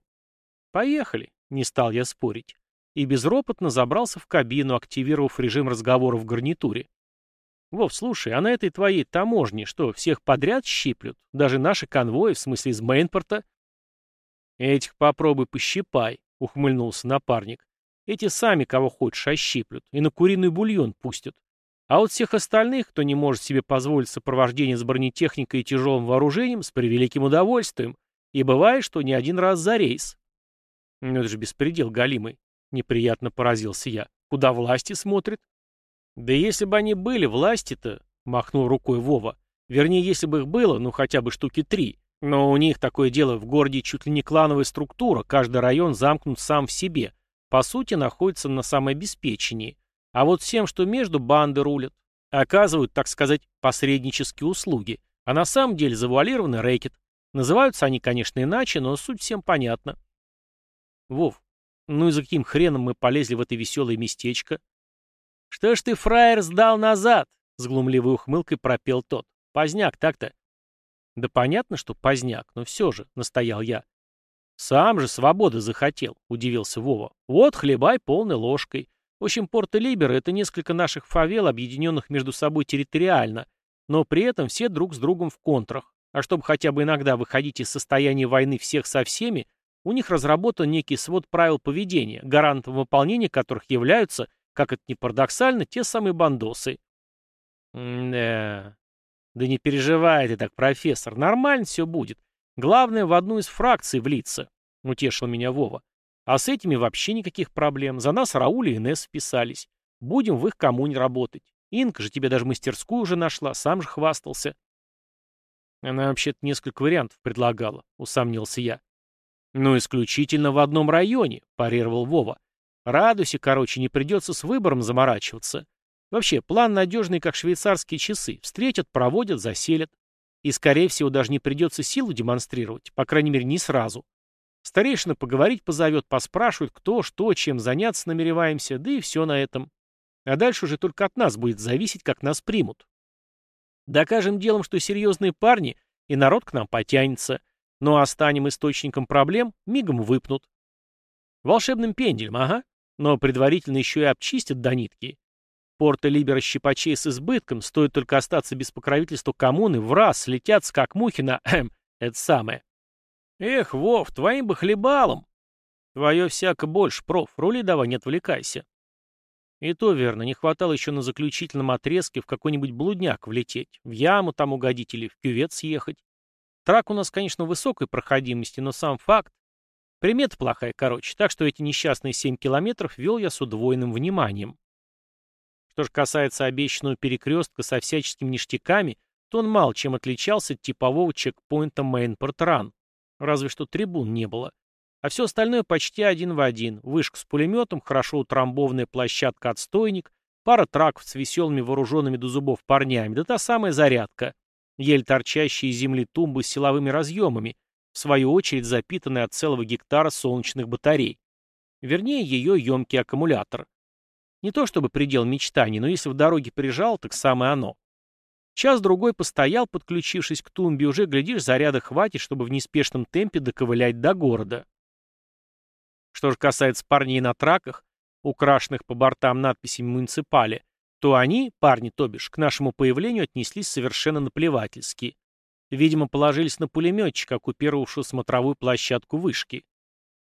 Поехали, не стал я спорить. И безропотно забрался в кабину, активировав режим разговора в гарнитуре. Вов, слушай, а на этой твоей таможне что, всех подряд щиплют? Даже наши конвои, в смысле из Мейнпорта? Этих попробуй пощипай, ухмыльнулся напарник. Эти сами кого хочешь ощиплют и на куриный бульон пустят. А вот всех остальных, кто не может себе позволить сопровождение с бронетехникой и тяжелым вооружением, с превеликим удовольствием. И бывает, что не один раз за рейс. Ну это же беспредел галимый. Неприятно поразился я. Куда власти смотрят? Да если бы они были, власти-то, махнул рукой Вова. Вернее, если бы их было, ну хотя бы штуки три. Но у них такое дело в городе чуть ли не клановая структура, каждый район замкнут сам в себе по сути, находится на самообеспечении. А вот всем, что между банды рулят, оказывают, так сказать, посреднические услуги. А на самом деле завуалированный рэкет. Называются они, конечно, иначе, но суть всем понятна. Вов, ну и за каким хреном мы полезли в это веселое местечко? Что ж ты, фраер, сдал назад? С глумливой ухмылкой пропел тот. Поздняк так-то. Да понятно, что поздняк, но все же, настоял я. «Сам же свободы захотел», — удивился Вова. «Вот хлебай полной ложкой. В общем, Порто-Либер — это несколько наших фавел, объединенных между собой территориально, но при этом все друг с другом в контрах. А чтобы хотя бы иногда выходить из состояния войны всех со всеми, у них разработан некий свод правил поведения, гарантом выполнения которых являются, как это ни парадоксально, те самые бандосы. да Да не переживай ты так, профессор, нормально все будет. Главное, в одну из фракций влиться, — утешил меня Вова. А с этими вообще никаких проблем. За нас Рауль и Инесс вписались. Будем в их коммуне работать. Инка же тебе даже мастерскую уже нашла, сам же хвастался. Она вообще-то несколько вариантов предлагала, усомнился я. Ну, исключительно в одном районе, парировал Вова. Радуйся, короче, не придется с выбором заморачиваться. Вообще, план надежный, как швейцарские часы. Встретят, проводят, заселят. И, скорее всего, даже не придется силу демонстрировать, по крайней мере, не сразу. Старейшина поговорить позовет, поспрашивает, кто, что, чем заняться намереваемся, да и все на этом. А дальше уже только от нас будет зависеть, как нас примут. Докажем делом, что серьезные парни, и народ к нам потянется. Но а станем источником проблем, мигом выпнут. Волшебным пенделем, ага. Но предварительно еще и обчистят до нитки. Порта Либера щипачей с избытком, стоит только остаться без покровительства коммуны, в раз слетятся, как мухи на... Эм, это самое. Эх, Вов, твоим бы хлебалом. Твое всяко больше, проф, рули давай, не отвлекайся. И то верно, не хватало еще на заключительном отрезке в какой-нибудь блудняк влететь, в яму там угодить или в кювет съехать. Трак у нас, конечно, высокой проходимости, но сам факт. Примета плохая, короче, так что эти несчастные 7 километров вел я с удвоенным вниманием. Что же касается обещанного перекрестка со всяческими ништяками, то он мало чем отличался от типового чекпоинта Мейнпорт-Ран. Разве что трибун не было. А все остальное почти один в один. Вышка с пулеметом, хорошо утрамбованная площадка-отстойник, пара траков с веселыми вооруженными до зубов парнями, да та самая зарядка. Еле торчащие из земли тумбы с силовыми разъемами, в свою очередь запитанный от целого гектара солнечных батарей. Вернее, ее емкий аккумулятор. Не то чтобы предел мечтаний, но если в дороге прижал, так самое оно. Час-другой постоял, подключившись к тумбе, уже, глядишь, заряда хватит, чтобы в неспешном темпе доковылять до города. Что же касается парней на траках, украшенных по бортам надписями «Муниципали», то они, парни то бишь, к нашему появлению отнеслись совершенно наплевательски. Видимо, положились на пулеметчика, оккупировавшего смотровую площадку вышки.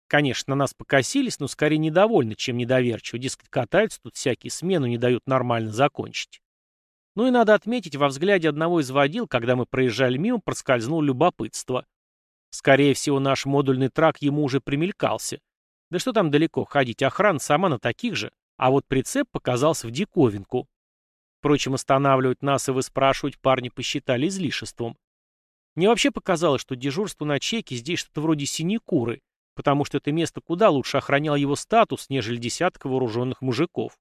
Конечно, на нас покосились, но скорее недовольны, чем недоверчиво. Дескать, катаются тут всякие, смену не дают нормально закончить. Ну и надо отметить, во взгляде одного из водил, когда мы проезжали мимо, проскользнул любопытство. Скорее всего, наш модульный трак ему уже примелькался. Да что там далеко ходить, охрана сама на таких же, а вот прицеп показался в диковинку. Впрочем, останавливать нас и выспрашивать парни посчитали излишеством. Мне вообще показалось, что дежурство на чеке здесь что-то вроде синекуры, потому что это место куда лучше охранял его статус, нежели десятка вооруженных мужиков.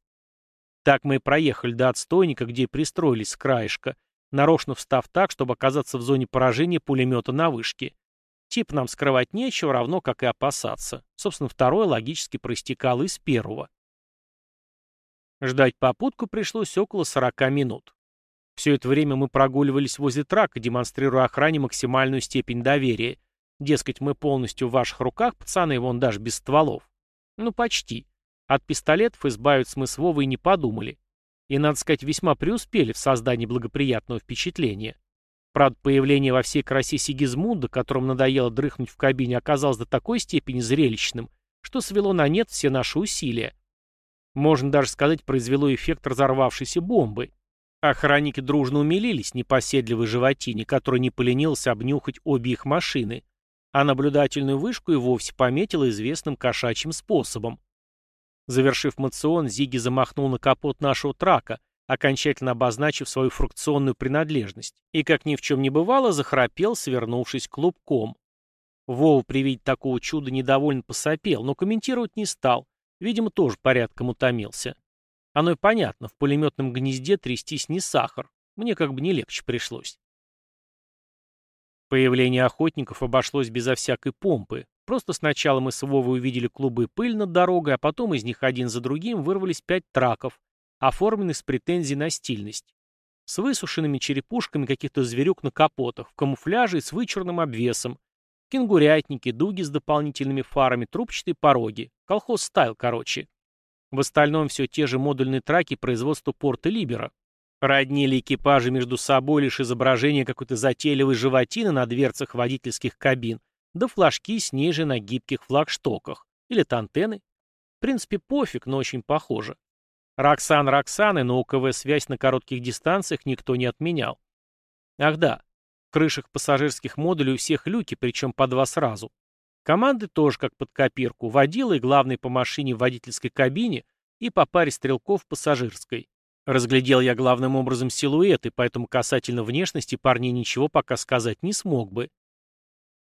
Так мы и проехали до отстойника, где пристроились с краешка, нарочно встав так, чтобы оказаться в зоне поражения пулемета на вышке. Тип нам скрывать нечего, равно как и опасаться. Собственно, второе логически проистекало из первого. Ждать попутку пришлось около 40 минут. Все это время мы прогуливались возле трака, демонстрируя охране максимальную степень доверия. Дескать, мы полностью в ваших руках, пацаны, вон даже без стволов. Ну, почти. От пистолетов избавиться мы с Вовой не подумали. И, надо сказать, весьма преуспели в создании благоприятного впечатления. Правда, появление во всей красе Сигизмунда, которому надоело дрыхнуть в кабине, оказалось до такой степени зрелищным, что свело на нет все наши усилия. Можно даже сказать, произвело эффект разорвавшейся бомбы. Охранники дружно умилились непоседливой животине, который не поленился обнюхать обе их машины, а наблюдательную вышку и вовсе пометила известным кошачьим способом. Завершив мацион, Зиги замахнул на капот нашего трака, окончательно обозначив свою фракционную принадлежность, и, как ни в чем не бывало, захрапел, свернувшись клубком. Вова при виде такого чуда недовольно посопел, но комментировать не стал, видимо, тоже порядком утомился. Оно и понятно, в пулеметном гнезде трястись не сахар. Мне как бы не легче пришлось. Появление охотников обошлось безо всякой помпы. Просто сначала мы с Вовой увидели клубы пыль над дорогой, а потом из них один за другим вырвались пять траков, оформленных с претензией на стильность. С высушенными черепушками каких-то зверюк на капотах, в камуфляже и с вычурным обвесом. Кенгурятники, дуги с дополнительными фарами, трубчатые пороги. Колхоз стайл, короче. В остальном все те же модульные траки производства порта Либера. Роднили экипажи между собой лишь изображение какой-то затейливой животины на дверцах водительских кабин, да флажки с ней же на гибких флагштоках. Или тантены. В принципе, пофиг, но очень похоже. Роксан Роксаны, но УКВ-связь на коротких дистанциях никто не отменял. Ах да, в крышах пассажирских модулей у всех люки, причем по два сразу. Команды тоже как под копирку. Водила и главный по машине в водительской кабине и по паре стрелков в пассажирской. Разглядел я главным образом силуэты, поэтому касательно внешности парней ничего пока сказать не смог бы.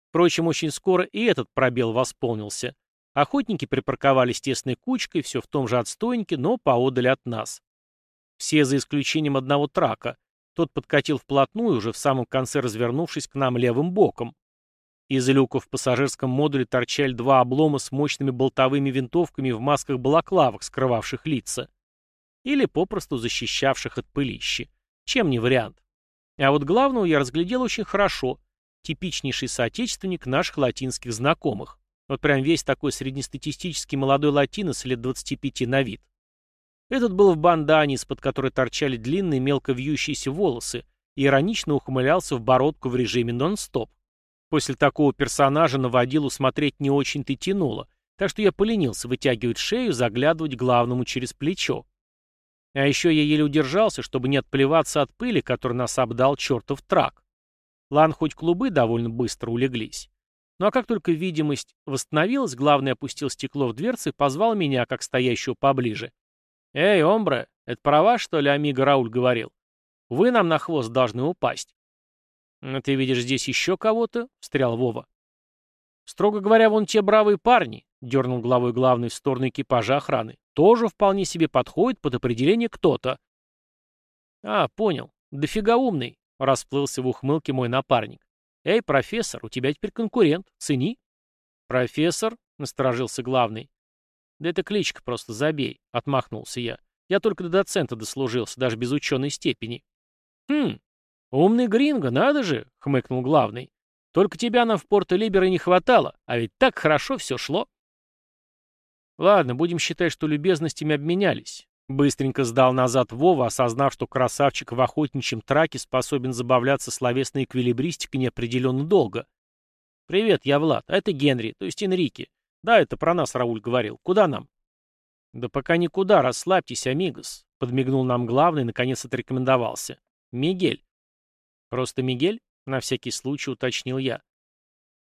Впрочем, очень скоро и этот пробел восполнился. Охотники припарковались тесной кучкой, все в том же отстойнике, но поодаль от нас. Все за исключением одного трака. Тот подкатил вплотную, уже в самом конце развернувшись к нам левым боком. Из люков в пассажирском модуле торчали два облома с мощными болтовыми винтовками в масках-балаклавах, скрывавших лица. Или попросту защищавших от пылищи. Чем не вариант. А вот главного я разглядел очень хорошо. Типичнейший соотечественник наших латинских знакомых. Вот прям весь такой среднестатистический молодой латинос лет 25 на вид. Этот был в бандане, из-под которой торчали длинные мелко вьющиеся волосы, и иронично ухмылялся в бородку в режиме нон-стоп. После такого персонажа на водилу смотреть не очень-то тянуло, так что я поленился вытягивать шею, заглядывать главному через плечо. А еще я еле удержался, чтобы не отплеваться от пыли, которой нас обдал чертов трак. Лан хоть клубы довольно быстро улеглись. Ну а как только видимость восстановилась, главный опустил стекло в дверцы и позвал меня, как стоящего поближе. «Эй, омбре, это про вас, что ли, Амиго Рауль говорил? Вы нам на хвост должны упасть». «Ну, «Ты видишь здесь еще кого-то?» — встрял Вова. «Строго говоря, вон те бравые парни», — дернул главой главный в сторону экипажа охраны, «тоже вполне себе подходит под определение кто-то». «А, понял. Дофига умный», — расплылся в ухмылке мой напарник. «Эй, профессор, у тебя теперь конкурент. Цени». «Профессор?» — насторожился главный. «Да это кличка просто, забей», — отмахнулся я. «Я только до доцента дослужился, даже без ученой степени». «Хм, умный гринго, надо же», — хмыкнул главный. «Только тебя нам в Порто-Либеро не хватало, а ведь так хорошо все шло». «Ладно, будем считать, что любезностями обменялись». Быстренько сдал назад Вова, осознав, что красавчик в охотничьем траке способен забавляться словесной эквилибристикой неопределенно долго. «Привет, я Влад, а это Генри, то есть Энрике. «Да, это про нас Рауль говорил. Куда нам?» «Да пока никуда, расслабьтесь, амигос», — подмигнул нам главный и, наконец, отрекомендовался. «Мигель». «Просто Мигель?» — на всякий случай уточнил я.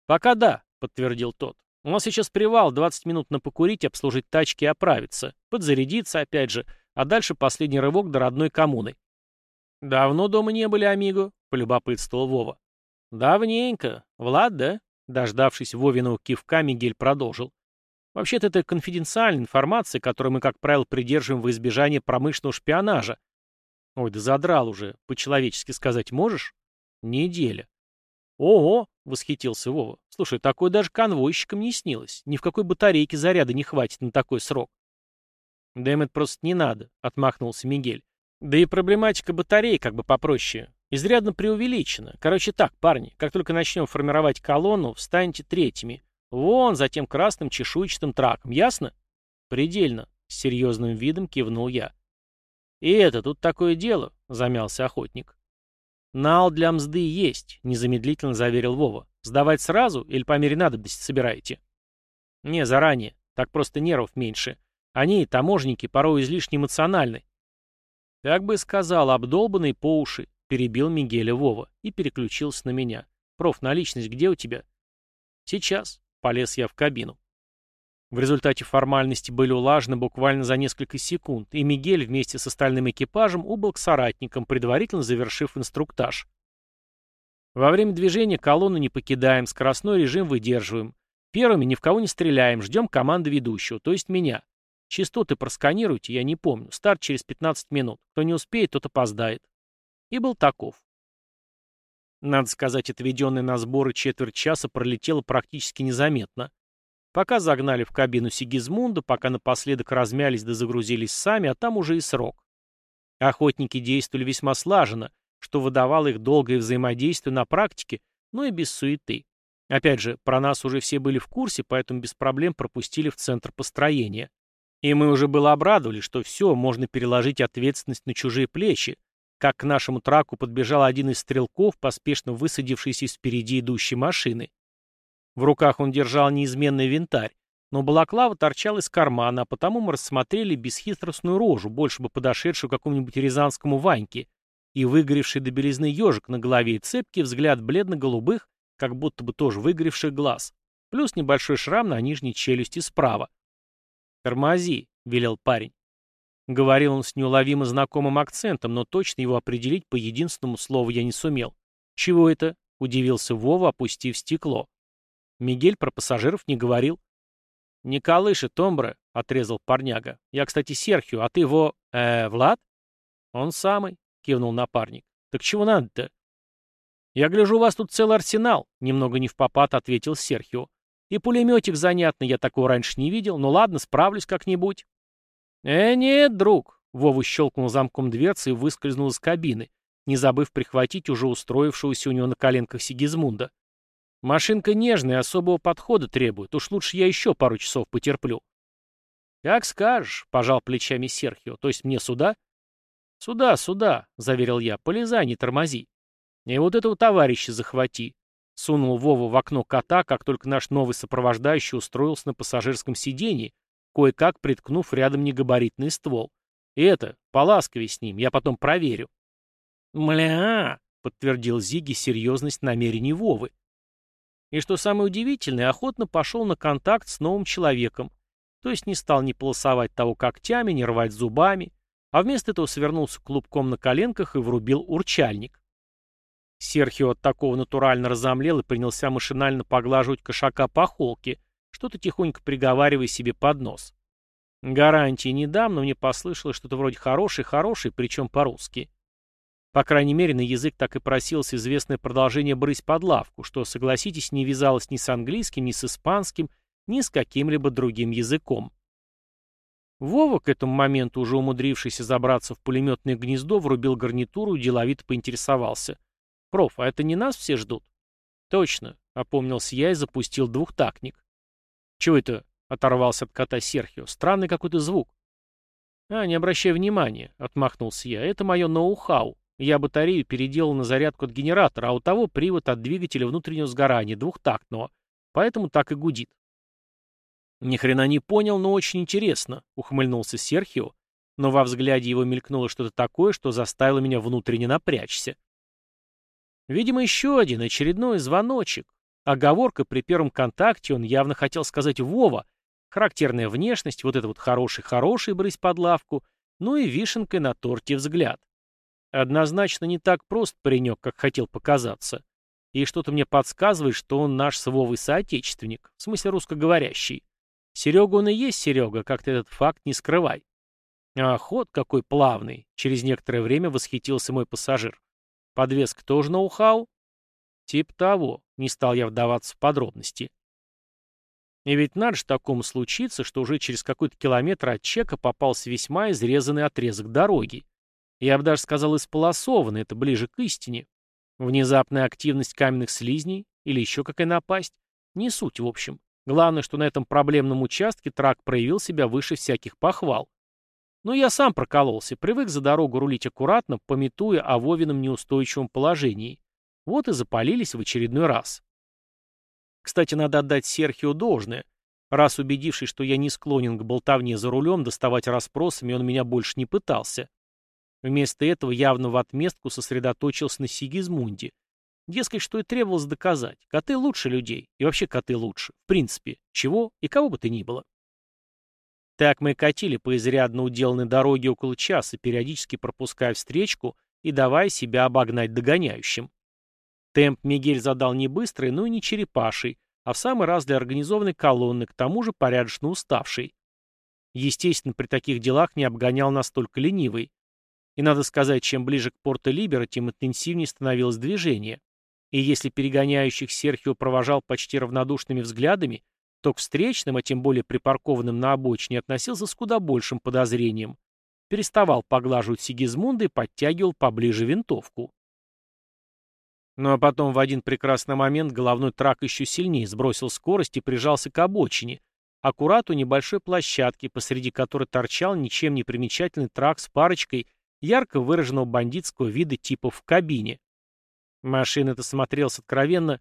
«Пока да», — подтвердил тот. «У нас сейчас привал, 20 минут на покурить, обслужить тачки и оправиться. Подзарядиться, опять же, а дальше последний рывок до родной коммуны». «Давно дома не были, амиго?» — полюбопытствовал Вова. «Давненько. Влад, да?» Дождавшись Вовиного кивка, Мигель продолжил. Вообще-то это конфиденциальная информация, которую мы, как правило, придерживаем в избежание промышленного шпионажа. Ой, да задрал уже. По-человечески сказать можешь? Неделя. Ого, восхитился Вова. Слушай, такое даже конвойщикам не снилось. Ни в какой батарейке заряда не хватит на такой срок. Дэмэт просто не надо, отмахнулся Мигель. Да и проблематика батареи как бы попроще. Изрядно преувеличено. Короче так, парни, как только начнем формировать колонну, встаньте третьими. Вон, за тем красным чешуйчатым траком, ясно? Предельно, с серьезным видом кивнул я. И это, тут такое дело, замялся охотник. Нал для мзды есть, незамедлительно заверил Вова. Сдавать сразу или по мере надобности собираете? Не, заранее. Так просто нервов меньше. Они, таможенники, порой излишне эмоциональны. Как бы сказал, обдолбанный по уши. Перебил Мигеля Вова и переключился на меня. «Проф, наличность где у тебя?» «Сейчас». Полез я в кабину. В результате формальности были улажены буквально за несколько секунд, и Мигель вместе с остальным экипажем убыл к соратникам, предварительно завершив инструктаж. Во время движения колонну не покидаем, скоростной режим выдерживаем. Первыми ни в кого не стреляем, ждем команды ведущего, то есть меня. Частоты просканируйте, я не помню. Старт через 15 минут. Кто не успеет, тот опоздает и был таков. Надо сказать, отведенный на сборы четверть часа пролетело практически незаметно. Пока загнали в кабину Сигизмунда, пока напоследок размялись да загрузились сами, а там уже и срок. Охотники действовали весьма слаженно, что выдавало их долгое взаимодействие на практике, но и без суеты. Опять же, про нас уже все были в курсе, поэтому без проблем пропустили в центр построения. И мы уже было обрадовали, что все, можно переложить ответственность на чужие плечи, как к нашему траку подбежал один из стрелков, поспешно высадившийся из впереди идущей машины. В руках он держал неизменный винтарь, но балаклава торчала из кармана, а потому мы рассмотрели бесхитростную рожу, больше бы подошедшую какому-нибудь рязанскому Ваньке, и выгоревший до белизны ежик на голове и цепкий взгляд бледно-голубых, как будто бы тоже выгоревших глаз, плюс небольшой шрам на нижней челюсти справа. «Тормози», — велел парень. Говорил он с неуловимо знакомым акцентом, но точно его определить по единственному слову я не сумел. «Чего это?» — удивился Вова, опустив стекло. Мигель про пассажиров не говорил. «Не колыши, Томбре», — отрезал парняга. «Я, кстати, Серхио, а ты его... э Влад?» «Он самый», — кивнул напарник. «Так чего надо-то?» «Я гляжу, у вас тут целый арсенал», — немного не в попад ответил Серхио. «И пулеметик занятный, я такого раньше не видел. Ну ладно, справлюсь как-нибудь». «Э, нет, друг!» — Вова щелкнул замком дверцы и выскользнул из кабины, не забыв прихватить уже устроившегося у него на коленках Сигизмунда. «Машинка нежная, особого подхода требует. Уж лучше я еще пару часов потерплю». «Как скажешь», — пожал плечами Серхио. «То есть мне сюда?» «Сюда, сюда», — заверил я. «Полезай, не тормози». «И вот этого товарища захвати», — сунул Вова в окно кота, как только наш новый сопровождающий устроился на пассажирском сиденье, кое-как приткнув рядом негабаритный ствол. И это, поласковей с ним, я потом проверю. «Мля!» — подтвердил Зиги серьезность намерений Вовы. И что самое удивительное, охотно пошел на контакт с новым человеком, то есть не стал ни полосовать того когтями, ни рвать зубами, а вместо этого свернулся клубком на коленках и врубил урчальник. Серхио от такого натурально разомлел и принялся машинально поглаживать кошака по холке, что-то тихонько приговаривая себе под нос. Гарантии не дам, но мне послышалось что-то вроде «хороший-хороший», причем по-русски. По крайней мере, на язык так и просилось известное продолжение «брысь под лавку», что, согласитесь, не вязалось ни с английским, ни с испанским, ни с каким-либо другим языком. Вова, к этому моменту уже умудрившийся забраться в пулеметное гнездо, врубил гарнитуру и деловито поинтересовался. «Проф, а это не нас все ждут?» «Точно», — опомнился я и запустил двухтактник. «Чего это?» — оторвался от кота Серхио. «Странный какой-то звук». «А, не обращай внимания», — отмахнулся я. «Это мое ноу-хау. Я батарею переделал на зарядку от генератора, а у того привод от двигателя внутреннего сгорания, двухтактного. Поэтому так и гудит. Ни хрена не понял, но очень интересно, ухмыльнулся Серхио, но во взгляде его мелькнуло что-то такое, что заставило меня внутренне напрячься. Видимо, еще один очередной звоночек. Оговорка при первом контакте он явно хотел сказать «Вова», характерная внешность, вот это вот хороший-хороший брысь под лавку, ну и вишенкой на торте взгляд. Однозначно не так прост паренек, как хотел показаться. И что-то мне подсказывает, что он наш с Вовой соотечественник, в смысле русскоговорящий. Серега он и есть Серега, как ты этот факт не скрывай. А ход какой плавный, через некоторое время восхитился мой пассажир. Подвеска тоже ноу-хау? Тип того, не стал я вдаваться в подробности. И ведь надо же такому случиться, что уже через какой-то километр от чека попался весьма изрезанный отрезок дороги. Я бы даже сказал исполосованный, это ближе к истине. Внезапная активность каменных слизней или еще какая напасть. Не суть, в общем. Главное, что на этом проблемном участке трак проявил себя выше всяких похвал. Но я сам прокололся, привык за дорогу рулить аккуратно, пометуя о Вовином неустойчивом положении. Вот и запалились в очередной раз. Кстати, надо отдать Серхио должное. Раз убедившись, что я не склонен к болтовне за рулем, доставать расспросами он меня больше не пытался. Вместо этого явно в отместку сосредоточился на Сигизмунде. Дескать, что и требовалось доказать. Коты лучше людей. И вообще коты лучше. В принципе. Чего и кого бы то ни было. Так мы катили по изрядно уделанной дороге около часа, периодически пропуская встречку и давая себя обогнать догоняющим. Темп Мигель задал не быстрый, но и не черепаший, а в самый раз для организованной колонны, к тому же порядочно уставший. Естественно, при таких делах не обгонял настолько ленивый. И надо сказать, чем ближе к Порто-Либеро, тем интенсивнее становилось движение. И если перегоняющих Серхио провожал почти равнодушными взглядами, то к встречным, а тем более припаркованным на обочине, относился с куда большим подозрением. Переставал поглаживать Сигизмунда и подтягивал поближе винтовку. Ну а потом в один прекрасный момент головной трак еще сильнее сбросил скорость и прижался к обочине, аккурат у небольшой площадки, посреди которой торчал ничем не примечательный трак с парочкой ярко выраженного бандитского вида типа в кабине. Машина-то смотрелась откровенно...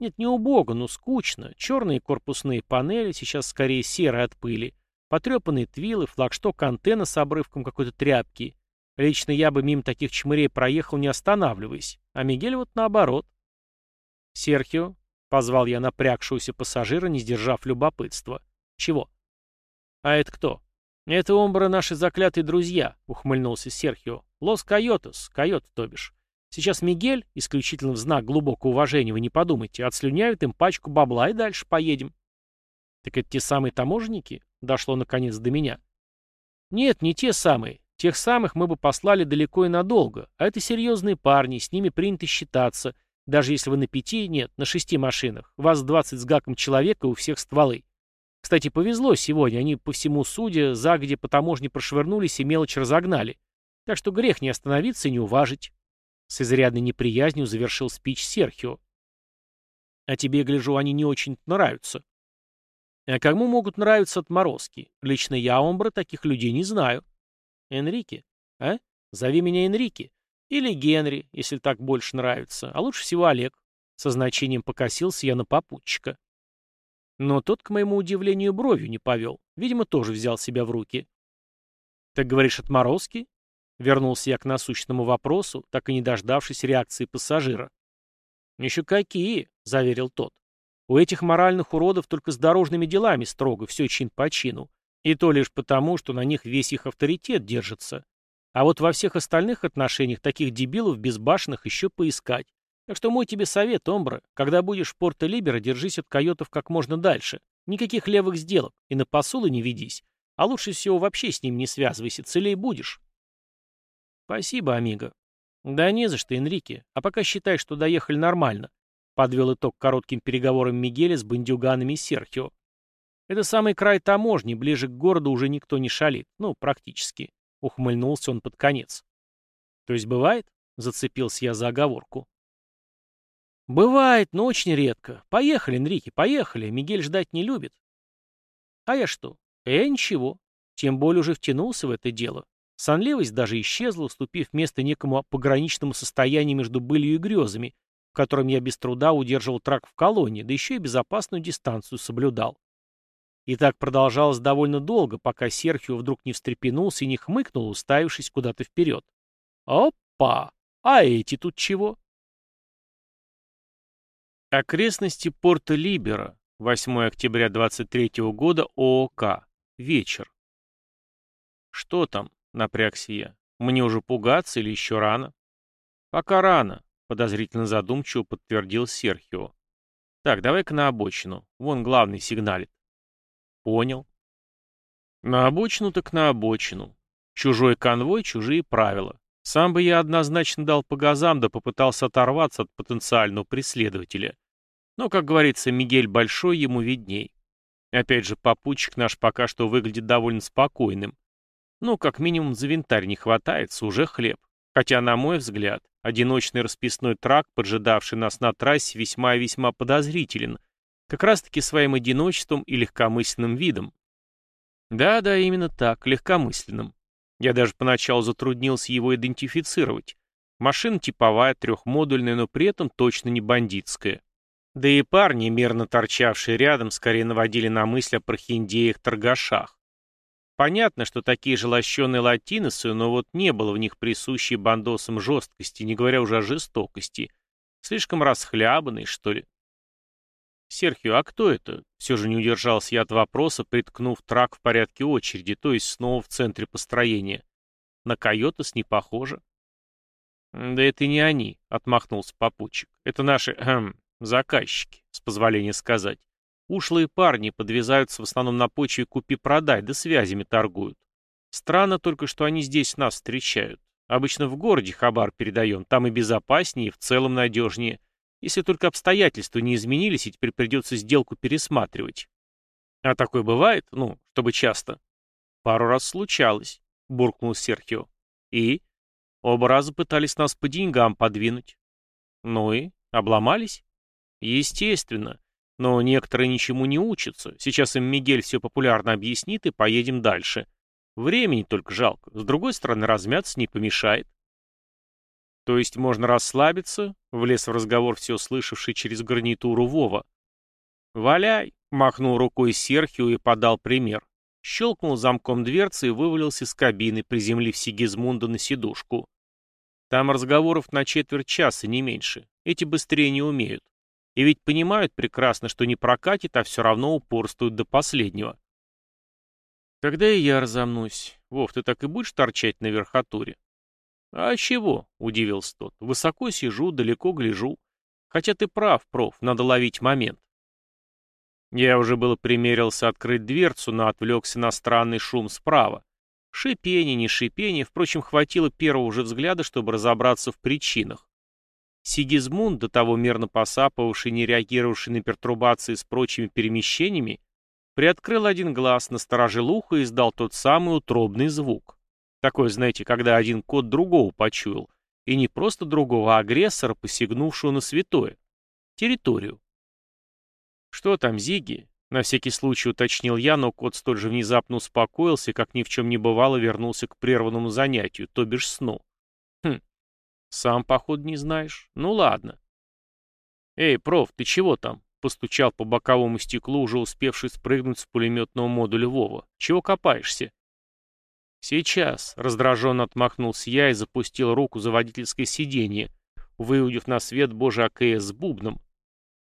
Нет, не убого, но скучно. Черные корпусные панели, сейчас скорее серые от пыли. Потрепанные твилы, флагшток антенна с обрывком какой-то тряпки. Лично я бы мимо таких чмырей проехал, не останавливаясь. А Мигель вот наоборот. «Серхио», — позвал я напрягшегося пассажира, не сдержав любопытства. «Чего?» «А это кто?» «Это омбра наши заклятые друзья», — ухмыльнулся Серхио. «Лос Койотос, Койот, то бишь. Сейчас Мигель, исключительно в знак глубокого уважения, вы не подумайте, отслюняют им пачку бабла и дальше поедем». «Так это те самые таможенники?» — дошло наконец до меня. «Нет, не те самые. Тех самых мы бы послали далеко и надолго. А это серьезные парни, с ними принято считаться. Даже если вы на пяти, нет, на шести машинах. Вас двадцать с гаком человека, у всех стволы. Кстати, повезло сегодня, они по всему суде загоди по таможне прошвырнулись и мелочь разогнали. Так что грех не остановиться и не уважить. С изрядной неприязнью завершил спич Серхио. А тебе, гляжу, они не очень нравятся. А кому могут нравиться отморозки? Лично я, Омбра, таких людей не знаю. Энрике? А? Зови меня Энрике. Или Генри, если так больше нравится. А лучше всего Олег. Со значением покосился я на попутчика. Но тот, к моему удивлению, бровью не повел. Видимо, тоже взял себя в руки. «Так говоришь, отморозки?» Вернулся я к насущному вопросу, так и не дождавшись реакции пассажира. «Еще какие!» — заверил тот. У этих моральных уродов только с дорожными делами строго, все чин по чину. И то лишь потому, что на них весь их авторитет держится. А вот во всех остальных отношениях таких дебилов безбашенных еще поискать. Так что мой тебе совет, Омбра, когда будешь в Порто-Либера, держись от койотов как можно дальше. Никаких левых сделок, и на посулы не ведись. А лучше всего вообще с ним не связывайся, целей будешь. Спасибо, Амиго. Да не за что, Энрике. А пока считай, что доехали нормально. Подвел итог коротким переговорам Мигеля с бандюганами Серхио. Это самый край таможни, ближе к городу уже никто не шалит. Ну, практически. Ухмыльнулся он под конец. То есть бывает? Зацепился я за оговорку. Бывает, но очень редко. Поехали, Энрике, поехали. Мигель ждать не любит. А я что? Э, ничего. Тем более уже втянулся в это дело. Сонливость даже исчезла, уступив место некому пограничному состоянию между былью и грезами, в котором я без труда удерживал трак в колонии, да еще и безопасную дистанцию соблюдал. И так продолжалось довольно долго, пока Серхио вдруг не встрепенулся и не хмыкнул, уставившись куда-то вперед. «Опа! А эти тут чего?» Окрестности порта Либера, 8 октября 23 года, ООК. Вечер. «Что там?» — напрягся я. «Мне уже пугаться или еще рано?» «Пока рано подозрительно задумчиво подтвердил Серхио. Так, давай-ка на обочину. Вон главный сигналит. Понял. На обочину так на обочину. Чужой конвой, чужие правила. Сам бы я однозначно дал по газам, да попытался оторваться от потенциального преследователя. Но, как говорится, Мигель большой, ему видней. Опять же, попутчик наш пока что выглядит довольно спокойным. Ну, как минимум, за винтарь не хватается, уже хлеб. Хотя, на мой взгляд, одиночный расписной трак, поджидавший нас на трассе, весьма и весьма подозрителен, как раз-таки своим одиночеством и легкомысленным видом. Да-да, именно так, легкомысленным. Я даже поначалу затруднился его идентифицировать. Машина типовая, трехмодульная, но при этом точно не бандитская. Да и парни, мерно торчавшие рядом, скорее наводили на мысль о прохиндеях-торгашах. Понятно, что такие же лощеные латиносы, но вот не было в них присущей бандосам жесткости, не говоря уже о жестокости. Слишком расхлябанный, что ли. «Серхио, а кто это?» Все же не удержался я от вопроса, приткнув трак в порядке очереди, то есть снова в центре построения. На койотас не похоже. «Да это не они», — отмахнулся попутчик. «Это наши, эм, заказчики, с позволения сказать. Ушлые парни подвязаются в основном на почве купи-продай, да связями торгуют. Странно только, что они здесь нас встречают. Обычно в городе хабар передаем, там и безопаснее, и в целом надежнее. Если только обстоятельства не изменились, и теперь придется сделку пересматривать. А такое бывает? Ну, чтобы часто. Пару раз случалось, буркнул Серхио. И? Оба раза пытались нас по деньгам подвинуть. Ну и? Обломались? Естественно. Но некоторые ничему не учатся. Сейчас им Мигель все популярно объяснит, и поедем дальше. Времени только жалко. С другой стороны, размяться не помешает. То есть можно расслабиться, влез в разговор все слышавший через гарнитуру Вова. «Валяй!» — махнул рукой Серхио и подал пример. Щелкнул замком дверцы и вывалился из кабины, приземлив Сигизмунда на сидушку. Там разговоров на четверть часа, не меньше. Эти быстрее не умеют. И ведь понимают прекрасно, что не прокатит, а все равно упорствуют до последнего. Когда и я разомнусь. Вов, ты так и будешь торчать на верхотуре? А чего? Удивился тот. Высоко сижу, далеко гляжу. Хотя ты прав, проф, надо ловить момент. Я уже было примерился открыть дверцу, но отвлекся на странный шум справа. Шипение, не шипение, впрочем, хватило первого же взгляда, чтобы разобраться в причинах. Сигизмунд, до того мерно посапывавший, не реагировавший на пертурбации с прочими перемещениями, приоткрыл один глаз, насторожил ухо и издал тот самый утробный звук. Такой, знаете, когда один кот другого почуял. И не просто другого, а агрессора, посягнувшего на святое. Территорию. «Что там, Зиги?» — на всякий случай уточнил я, но кот столь же внезапно успокоился, как ни в чем не бывало, вернулся к прерванному занятию, то бишь сну. Сам, походу, не знаешь. Ну ладно. Эй, проф, ты чего там? Постучал по боковому стеклу, уже успевший спрыгнуть с пулеметного модуля Вова. Чего копаешься? Сейчас, раздраженно отмахнулся я и запустил руку за водительское сиденье, выудив на свет божий АКС с бубном.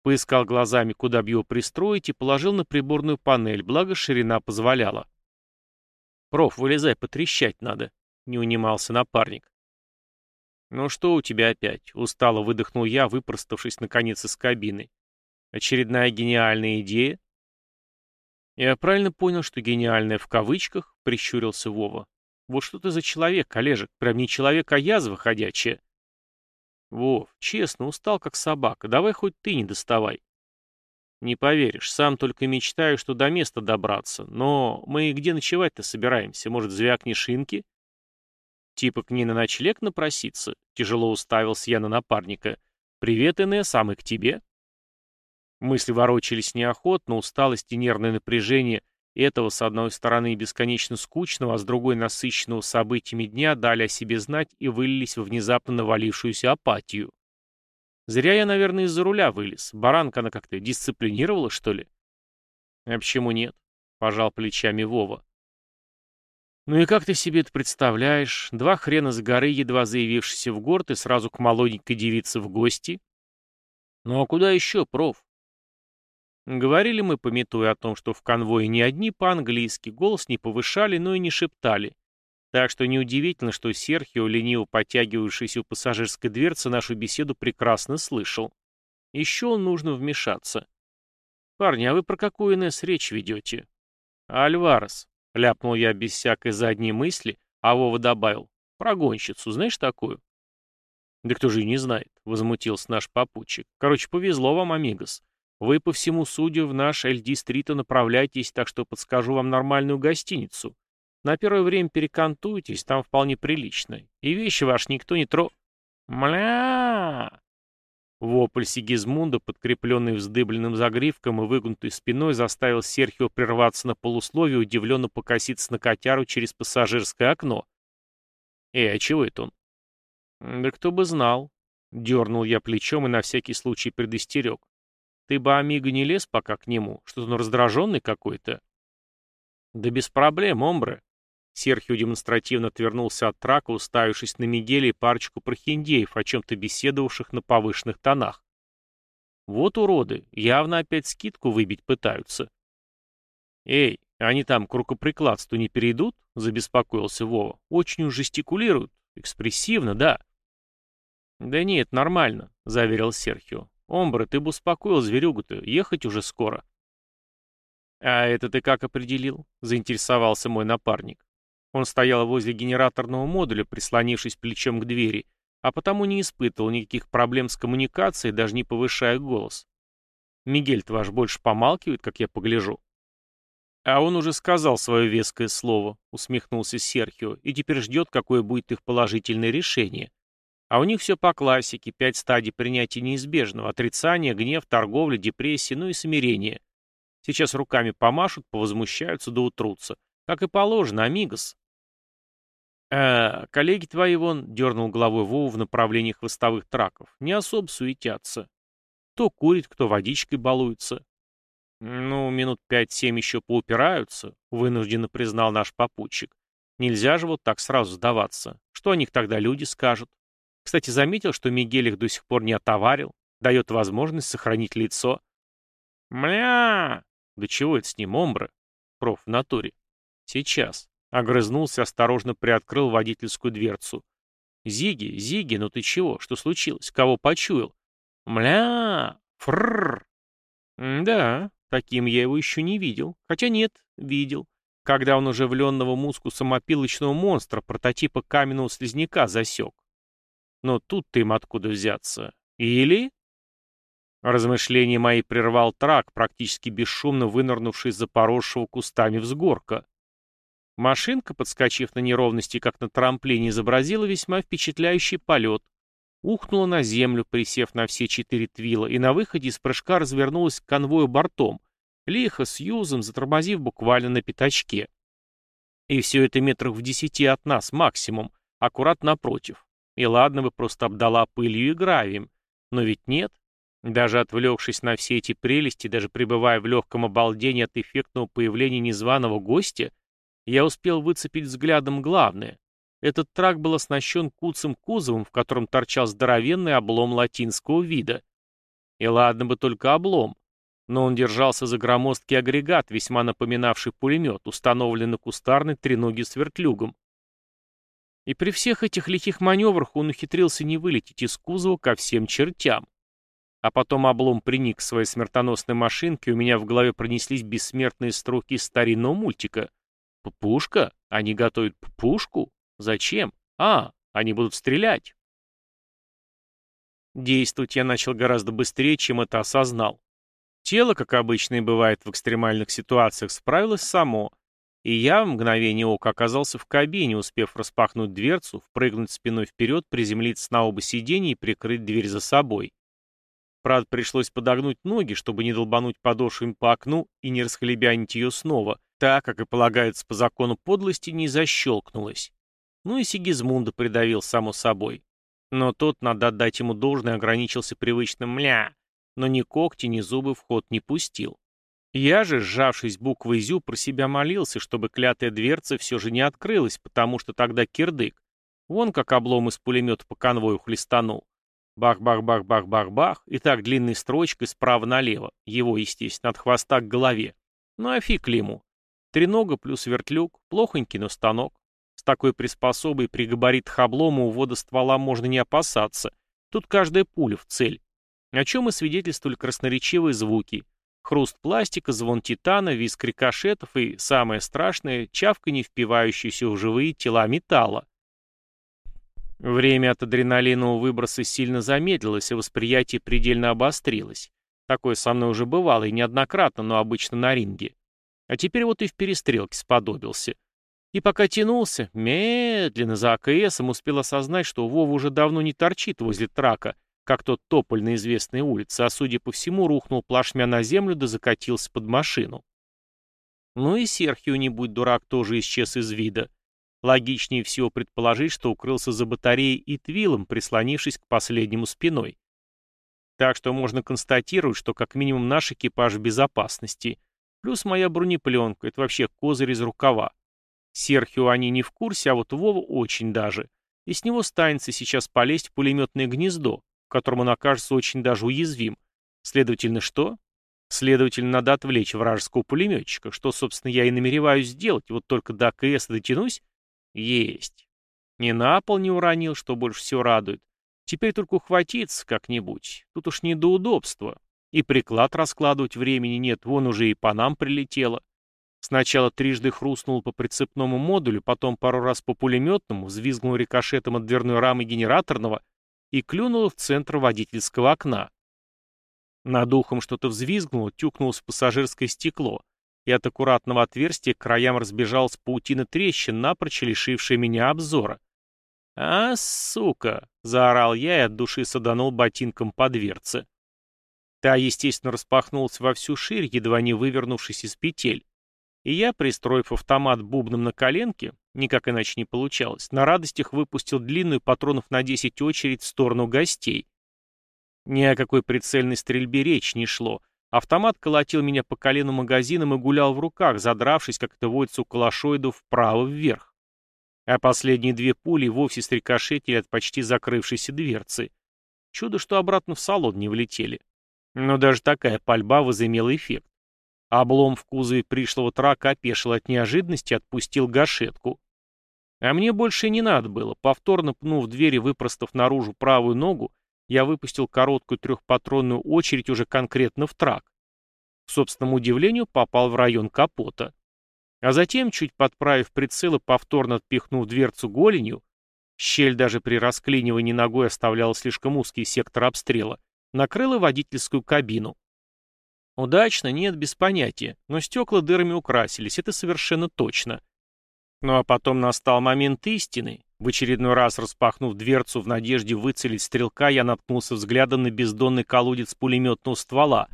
Поискал глазами, куда бы его пристроить, и положил на приборную панель, благо ширина позволяла. «Проф, вылезай, потрещать надо», — не унимался напарник. «Ну что у тебя опять?» — устало выдохнул я, выпроставшись наконец из кабины. «Очередная гениальная идея?» «Я правильно понял, что гениальная в кавычках?» — прищурился Вова. «Вот что ты за человек, Олежек, прям не человек, а язва ходячая». «Вов, честно, устал как собака, давай хоть ты не доставай». «Не поверишь, сам только мечтаю, что до места добраться, но мы где ночевать-то собираемся, может, звякни шинки?» Типа к ней на ночлег напроситься? Тяжело уставился я на напарника. Привет, Инесс, а мы к тебе? Мысли ворочались неохотно, усталость и нервное напряжение этого, с одной стороны, бесконечно скучного, а с другой насыщенного событиями дня дали о себе знать и вылились в внезапно навалившуюся апатию. Зря я, наверное, из-за руля вылез. Баранка она как-то дисциплинировала, что ли? А почему нет? Пожал плечами Вова. Ну и как ты себе это представляешь? Два хрена с горы, едва заявившиеся в город, и сразу к молоденькой девице в гости? Ну а куда еще, проф? Говорили мы, пометуя о том, что в конвое не одни по-английски, голос не повышали, но и не шептали. Так что неудивительно, что Серхио, лениво подтягивавшийся у пассажирской дверцы, нашу беседу прекрасно слышал. Еще нужно вмешаться. «Парни, а вы про какую НС речь ведете?» «Альварес», Ляпнул я без всякой задней мысли, а Вова добавил. Прогонщицу, знаешь такую? Да кто же и не знает, возмутился наш попутчик. Короче, повезло вам, амигос. Вы по всему судью в наш Эль-Дистрита направляйтесь, так что подскажу вам нормальную гостиницу. На первое время перекантуйтесь, там вполне прилично. И вещи ваши никто не тро... Мля! Вопль Сигизмунда, подкрепленный вздыбленным загривком и выгнутой спиной, заставил Серхио прерваться на полусловие и удивленно покоситься на котяру через пассажирское окно. «Эй, а чего это он?» «Да кто бы знал», — дернул я плечом и на всякий случай предостерег. «Ты бы, Амиго, не лез пока к нему, что-то он раздраженный какой-то». «Да без проблем, омбре», Серхио демонстративно отвернулся от трака, уставившись на Мигеля и парочку прохиндеев, о чем-то беседовавших на повышенных тонах. Вот уроды, явно опять скидку выбить пытаются. «Эй, они там к рукоприкладству не перейдут?» — забеспокоился Вова. «Очень уж жестикулируют. Экспрессивно, да». «Да нет, нормально», — заверил Серхио. «Омбре, ты бы успокоил зверюгу-то, ехать уже скоро». «А это ты как определил?» — заинтересовался мой напарник. Он стоял возле генераторного модуля, прислонившись плечом к двери, а потому не испытывал никаких проблем с коммуникацией, даже не повышая голос. Мигель-то ваш больше помалкивает, как я погляжу. А он уже сказал свое веское слово, усмехнулся Серхио, и теперь ждет, какое будет их положительное решение. А у них все по классике, пять стадий принятия неизбежного, отрицание, гнев, торговля, депрессия, ну и смирение. Сейчас руками помашут, повозмущаются да утрутся. Как и положено, амигос. «Э, коллеги твои вон», — дернул головой Вову в направлении хвостовых траков, — «не особо суетятся. Кто курит, кто водичкой балуется». «Ну, минут пять-семь еще поупираются», — вынужденно признал наш попутчик. «Нельзя же вот так сразу сдаваться. Что о них тогда люди скажут? Кстати, заметил, что Мигель их до сих пор не отоварил, дает возможность сохранить лицо». «Мля!» «Да чего это с ним, омбра?» «Проф, в натуре». «Сейчас». Огрызнулся, осторожно приоткрыл водительскую дверцу. «Зиги, Зиги, ну ты чего? Что случилось? Кого почуял?» «Мля! Фрррр!» «Да, таким я его еще не видел. Хотя нет, видел. Когда он уже вленного мускусом опилочного монстра, прототипа каменного слизняка, засек. Но тут-то им откуда взяться? Или...» Размышления мои прервал трак, практически бесшумно вынырнувший из-за поросшего кустами взгорка. Машинка, подскочив на неровности, как на трамплине, изобразила весьма впечатляющий полет. Ухнула на землю, присев на все четыре твила, и на выходе из прыжка развернулась к конвою бортом, лихо, с юзом, затормозив буквально на пятачке. И все это метрах в десяти от нас, максимум, аккурат напротив. И ладно бы просто обдала пылью и гравием. Но ведь нет. Даже отвлекшись на все эти прелести, даже пребывая в легком обалдении от эффектного появления незваного гостя, я успел выцепить взглядом главное. Этот трак был оснащен куцым кузовом, в котором торчал здоровенный облом латинского вида. И ладно бы только облом. Но он держался за громоздкий агрегат, весьма напоминавший пулемет, установленный на кустарной треноге с вертлюгом. И при всех этих лихих маневрах он ухитрился не вылететь из кузова ко всем чертям. А потом облом приник к своей смертоносной машинке, у меня в голове пронеслись бессмертные строки старинного мультика. «Пушка? Они готовят пушку? Зачем? А, они будут стрелять!» Действовать я начал гораздо быстрее, чем это осознал. Тело, как обычно и бывает в экстремальных ситуациях, справилось само, и я в мгновение ока оказался в кабине, успев распахнуть дверцу, впрыгнуть спиной вперед, приземлиться на оба сиденья и прикрыть дверь за собой. Правда, пришлось подогнуть ноги, чтобы не долбануть подошвами по окну и не расхлебянить ее снова, так, как и полагается по закону подлости, не защелкнулась. Ну и Сигизмунда придавил, само собой. Но тот, надо отдать ему должное, ограничился привычным «мля», но ни когти, ни зубы в ход не пустил. Я же, сжавшись буквой «зю», про себя молился, чтобы клятая дверца все же не открылась, потому что тогда кирдык. Вон как облом из пулемета по конвою хлестанул. Бах-бах-бах-бах-бах-бах, и так длинной строчкой справа налево, его, естественно, от хвоста к голове. Ну а фиг ли ему. Тренога плюс вертлюг, плохонький, но станок такой приспособой при габаритах облома увода ствола можно не опасаться. Тут каждая пуля в цель. О чем и свидетельствовали красноречивые звуки. Хруст пластика, звон титана, визг рикошетов и, самое страшное, чавканье, впивающееся в живые тела металла. Время от адреналинового выброса сильно замедлилось, и восприятие предельно обострилось. Такое со мной уже бывало, и неоднократно, но обычно на ринге. А теперь вот и в перестрелке сподобился. И пока тянулся, медленно за АКСом успел осознать, что Вова уже давно не торчит возле трака, как тот тополь на известной улице, а, судя по всему, рухнул плашмя на землю да закатился под машину. Ну и Серхио, не будь дурак, тоже исчез из вида. Логичнее всего предположить, что укрылся за батареей и твилом, прислонившись к последнему спиной. Так что можно констатировать, что как минимум наш экипаж в безопасности. Плюс моя бронепленка — это вообще козырь из рукава. Серхио они не в курсе, а вот Вова очень даже. И с него станется сейчас полезть в пулеметное гнездо, в котором он окажется очень даже уязвим. Следовательно, что? Следовательно, надо отвлечь вражеского пулеметчика, что, собственно, я и намереваюсь сделать, вот только до КС дотянусь. Есть. Ни на пол не уронил, что больше всего радует. Теперь только ухватиться как-нибудь. Тут уж не до удобства. И приклад раскладывать времени нет, вон уже и по нам прилетело. Сначала трижды хрустнул по прицепному модулю, потом пару раз по пулеметному, взвизгнул рикошетом от дверной рамы генераторного и клюнул в центр водительского окна. Над ухом что-то взвизгнуло, тюкнулось в пассажирское стекло, и от аккуратного отверстия к краям разбежалась паутина трещин, напрочь лишившая меня обзора. «А, сука!» — заорал я и от души саданул ботинком по дверце. Та, естественно, распахнулась во всю ширь, едва не вывернувшись из петель. И я, пристроив автомат бубном на коленке, никак иначе не получалось, на радостях выпустил длинную патронов на 10 очередь в сторону гостей. Ни о какой прицельной стрельбе речь не шло. Автомат колотил меня по колену магазином и гулял в руках, задравшись, как это водится у калашоидов, вправо-вверх. А последние две пули вовсе срикошетили от почти закрывшейся дверцы. Чудо, что обратно в салон не влетели. Но даже такая пальба возымела эффект. Облом в кузове пришлого трака опешил от неожиданности отпустил гашетку. А мне больше не надо было. Повторно пнув дверь и выпростав наружу правую ногу, я выпустил короткую трехпатронную очередь уже конкретно в трак. К собственному удивлению, попал в район капота. А затем, чуть подправив прицел и повторно отпихнув дверцу голенью, щель даже при расклинивании ногой оставляла слишком узкий сектор обстрела, накрыла водительскую кабину. Удачно? Нет, без понятия. Но стекла дырами украсились, это совершенно точно. Ну а потом настал момент истины. В очередной раз распахнув дверцу в надежде выцелить стрелка, я наткнулся взглядом на бездонный колодец пулеметного ствола.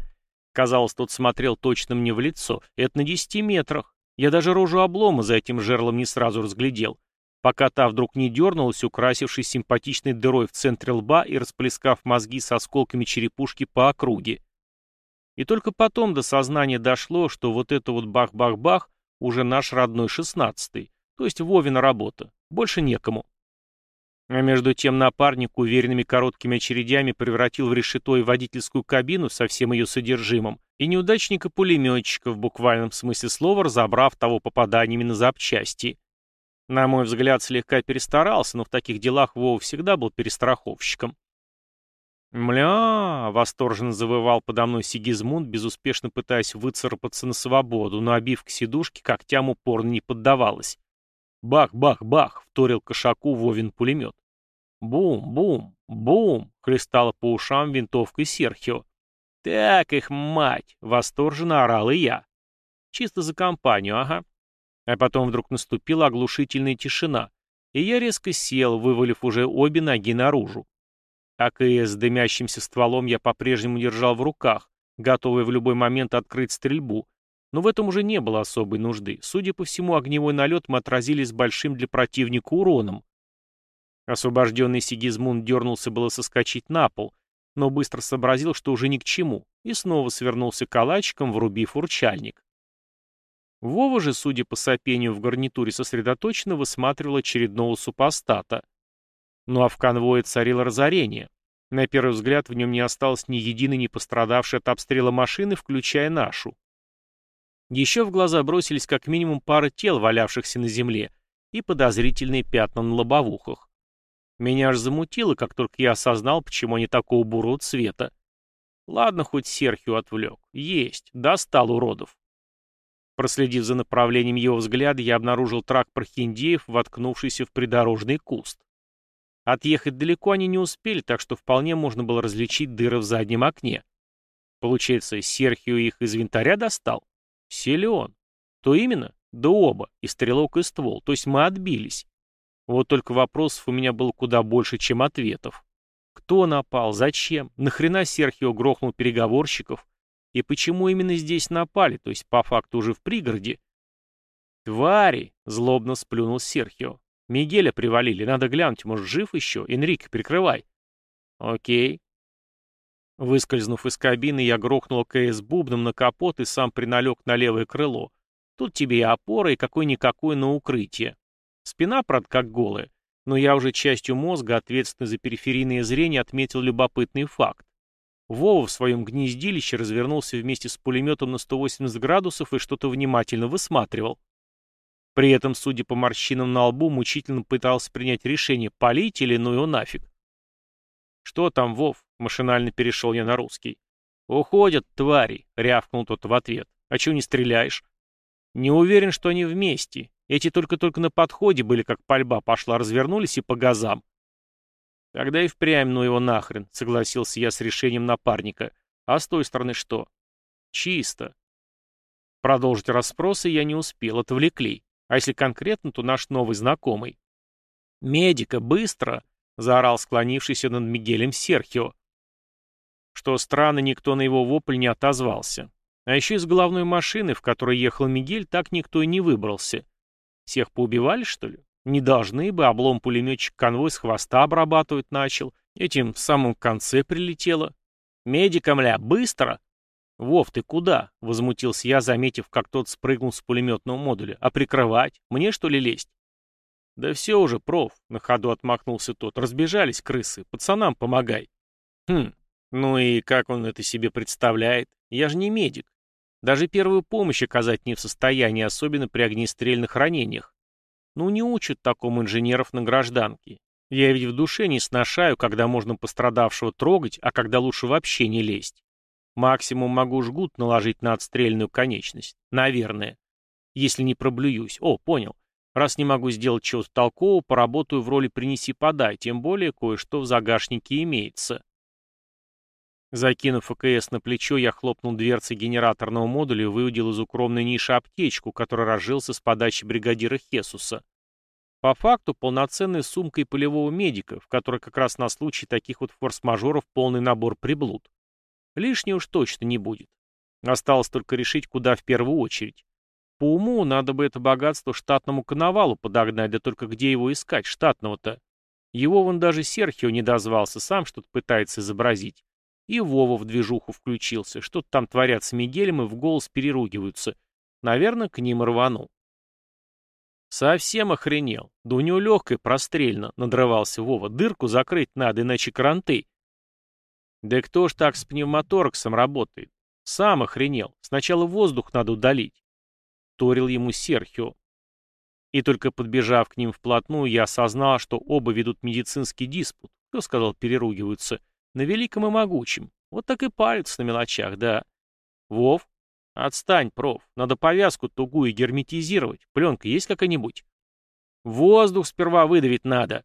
Казалось, тот смотрел точно мне в лицо. Это на десяти метрах. Я даже рожу облома за этим жерлом не сразу разглядел. Пока та вдруг не дернулась, украсившись симпатичной дырой в центре лба и расплескав мозги с осколками черепушки по округе. И только потом до сознания дошло, что вот это вот бах-бах-бах уже наш родной шестнадцатый, то есть Вовина работа. Больше некому. А между тем напарник уверенными короткими очередями превратил в решето и водительскую кабину со всем ее содержимым и неудачника-пулеметчика в буквальном смысле слова, разобрав того попаданиями на запчасти. На мой взгляд, слегка перестарался, но в таких делах Вова всегда был перестраховщиком. «Мля!» — восторженно завывал подо мной Сигизмунд, безуспешно пытаясь выцарапаться на свободу, но обивка сидушки когтям упорно не поддавалась. «Бах-бах-бах!» — вторил кошаку Вовин пулемет. «Бум-бум! Бум!» — хлестала по ушам винтовкой Серхио. «Так их, мать!» — восторженно орал и я. Чисто за компанию, ага. А потом вдруг наступила оглушительная тишина, и я резко сел, вывалив уже обе ноги наружу. АКС с дымящимся стволом я по-прежнему держал в руках, готовый в любой момент открыть стрельбу. Но в этом уже не было особой нужды. Судя по всему, огневой налет мы отразили с большим для противника уроном. Освобожденный Сигизмунд дернулся было соскочить на пол, но быстро сообразил, что уже ни к чему, и снова свернулся калачиком, врубив урчальник. Вова же, судя по сопению в гарнитуре, сосредоточенно высматривал очередного супостата. Ну а в конвое царило разорение. На первый взгляд в нем не осталось ни единой не пострадавшей от обстрела машины, включая нашу. Еще в глаза бросились как минимум пара тел, валявшихся на земле, и подозрительные пятна на лобовухах. Меня аж замутило, как только я осознал, почему они такого бурого цвета. Ладно, хоть Серхио отвлек. Есть, достал уродов. Проследив за направлением его взгляда, я обнаружил трак прохиндеев, воткнувшийся в придорожный куст. Отъехать далеко они не успели, так что вполне можно было различить дыры в заднем окне. Получается, Серхио их из винтаря достал? Силен. То именно? Да оба, и стрелок, и ствол, то есть мы отбились. Вот только вопросов у меня было куда больше, чем ответов. Кто напал? Зачем? Нахрена Серхио грохнул переговорщиков? И почему именно здесь напали, то есть по факту уже в пригороде? «Твари!» — злобно сплюнул Серхио. «Мигеля привалили, надо глянуть, может, жив еще? Энрике, прикрывай». «Окей». Выскользнув из кабины, я грохнул КС бубном на капот и сам приналег на левое крыло. Тут тебе и опора, и какой-никакой на укрытие. Спина, правда, как голая, но я уже частью мозга, ответственной за периферийное зрение, отметил любопытный факт. Вова в своем гнездилище развернулся вместе с пулеметом на 180 градусов и что-то внимательно высматривал. При этом, судя по морщинам на лбу, мучительно пытался принять решение, палить или ну его нафиг. «Что там, Вов?» — машинально перешел я на русский. «Уходят, твари!» — рявкнул тот в ответ. «А чего не стреляешь?» «Не уверен, что они вместе. Эти только-только на подходе были, как пальба пошла, развернулись и по газам. Тогда и впрямь, ну его нахрен, согласился я с решением напарника. А с той стороны что? Чисто. Продолжить расспросы я не успел, отвлекли. А если конкретно, то наш новый знакомый. «Медика, быстро!» — заорал склонившийся над Мигелем Серхио. Что странно, никто на его вопль не отозвался. А еще из головной машины, в которой ехал Мигель, так никто и не выбрался. Всех поубивали, что ли? Не должны бы, облом пулеметчик конвой с хвоста обрабатывать начал. Этим в самом конце прилетело. Медика, мля, быстро! Вов, ты куда? Возмутился я, заметив, как тот спрыгнул с пулеметного модуля. А прикрывать? Мне что ли лезть? Да все уже, проф, на ходу отмахнулся тот. Разбежались крысы, пацанам помогай. Хм, ну и как он это себе представляет? Я же не медик. Даже первую помощь оказать не в состоянии, особенно при огнестрельных ранениях. Ну не учат такому инженеров на гражданке. Я ведь в душе не сношаю, когда можно пострадавшего трогать, а когда лучше вообще не лезть. Максимум могу жгут наложить на отстрельную конечность. Наверное. Если не проблююсь. О, понял. Раз не могу сделать чего-то толкового, поработаю в роли «принеси-подай», тем более кое-что в загашнике имеется. Закинув АКС на плечо, я хлопнул дверцей генераторного модуля и выудил из укромной ниши аптечку, которая разжился с подачи бригадира Хесуса. По факту полноценной сумкой полевого медика, в которой как раз на случай таких вот форс-мажоров полный набор приблуд. Лишнего уж точно не будет. Осталось только решить, куда в первую очередь. По уму надо бы это богатство штатному коновалу подогнать, да только где его искать, штатного-то? Его вон даже Серхио не дозвался, сам что-то пытается изобразить. И Вова в движуху включился. Что-то там творят с Мигелем и в голос переругиваются. Наверное, к ним рванул. Совсем охренел. Да у него легкое прострельно, надрывался Вова. Дырку закрыть надо, иначе кранты. Да кто ж так с пневмотораксом работает? Сам охренел. Сначала воздух надо удалить. Торил ему Серхио. И только подбежав к ним вплотную, я осознал, что оба ведут медицинский диспут. Кто сказал, переругиваются? На великом и могучем. Вот так и палятся на мелочах, да. Вов, «Отстань, проф. Надо повязку тугую герметизировать. Пленка есть какая-нибудь?» «Воздух сперва выдавить надо».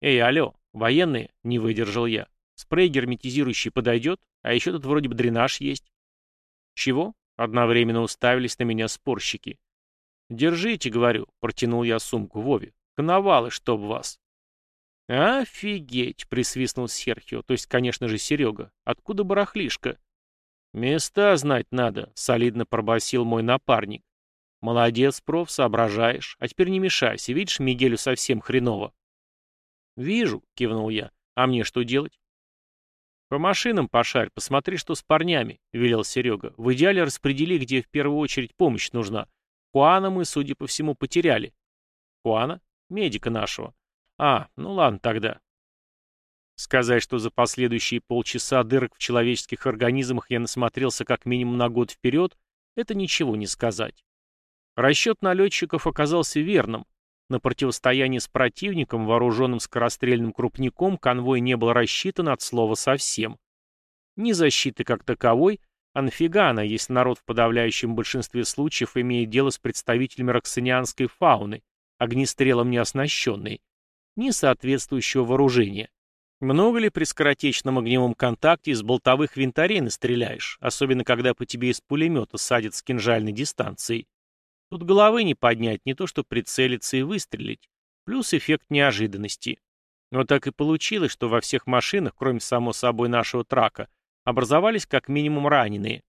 «Эй, алло, военные?» — не выдержал я. «Спрей герметизирующий подойдет? А еще тут вроде бы дренаж есть». «Чего?» — одновременно уставились на меня спорщики. «Держите, — говорю», — протянул я сумку Вове. «Коновалы, чтоб вас». «Офигеть!» — присвистнул Серхио, то есть, конечно же, Серега. «Откуда барахлишка?» «Места знать надо», — солидно пробасил мой напарник. «Молодец, проф, соображаешь. А теперь не мешайся, видишь, Мигелю совсем хреново». «Вижу», — кивнул я. «А мне что делать?» «По машинам пошарь, посмотри, что с парнями», — велел Серега. «В идеале распредели, где в первую очередь помощь нужна. Хуана мы, судя по всему, потеряли». «Хуана? Медика нашего». «А, ну ладно тогда. Сказать, что за последующие полчаса дырок в человеческих организмах я насмотрелся как минимум на год вперед, это ничего не сказать. Расчет налетчиков оказался верным. На противостоянии с противником, вооруженным скорострельным крупником, конвой не был рассчитан от слова совсем. Ни защиты как таковой, а нафига она, если народ в подавляющем большинстве случаев имеет дело с представителями роксанианской фауны, огнестрелом не оснащенной, ни соответствующего вооружения. Много ли при скоротечном огневом контакте из болтовых винтарей настреляешь, особенно когда по тебе из пулемета садят с кинжальной дистанцией? Тут головы не поднять, не то что прицелиться и выстрелить. Плюс эффект неожиданности. Но так и получилось, что во всех машинах, кроме само собой нашего трака, образовались как минимум раненые.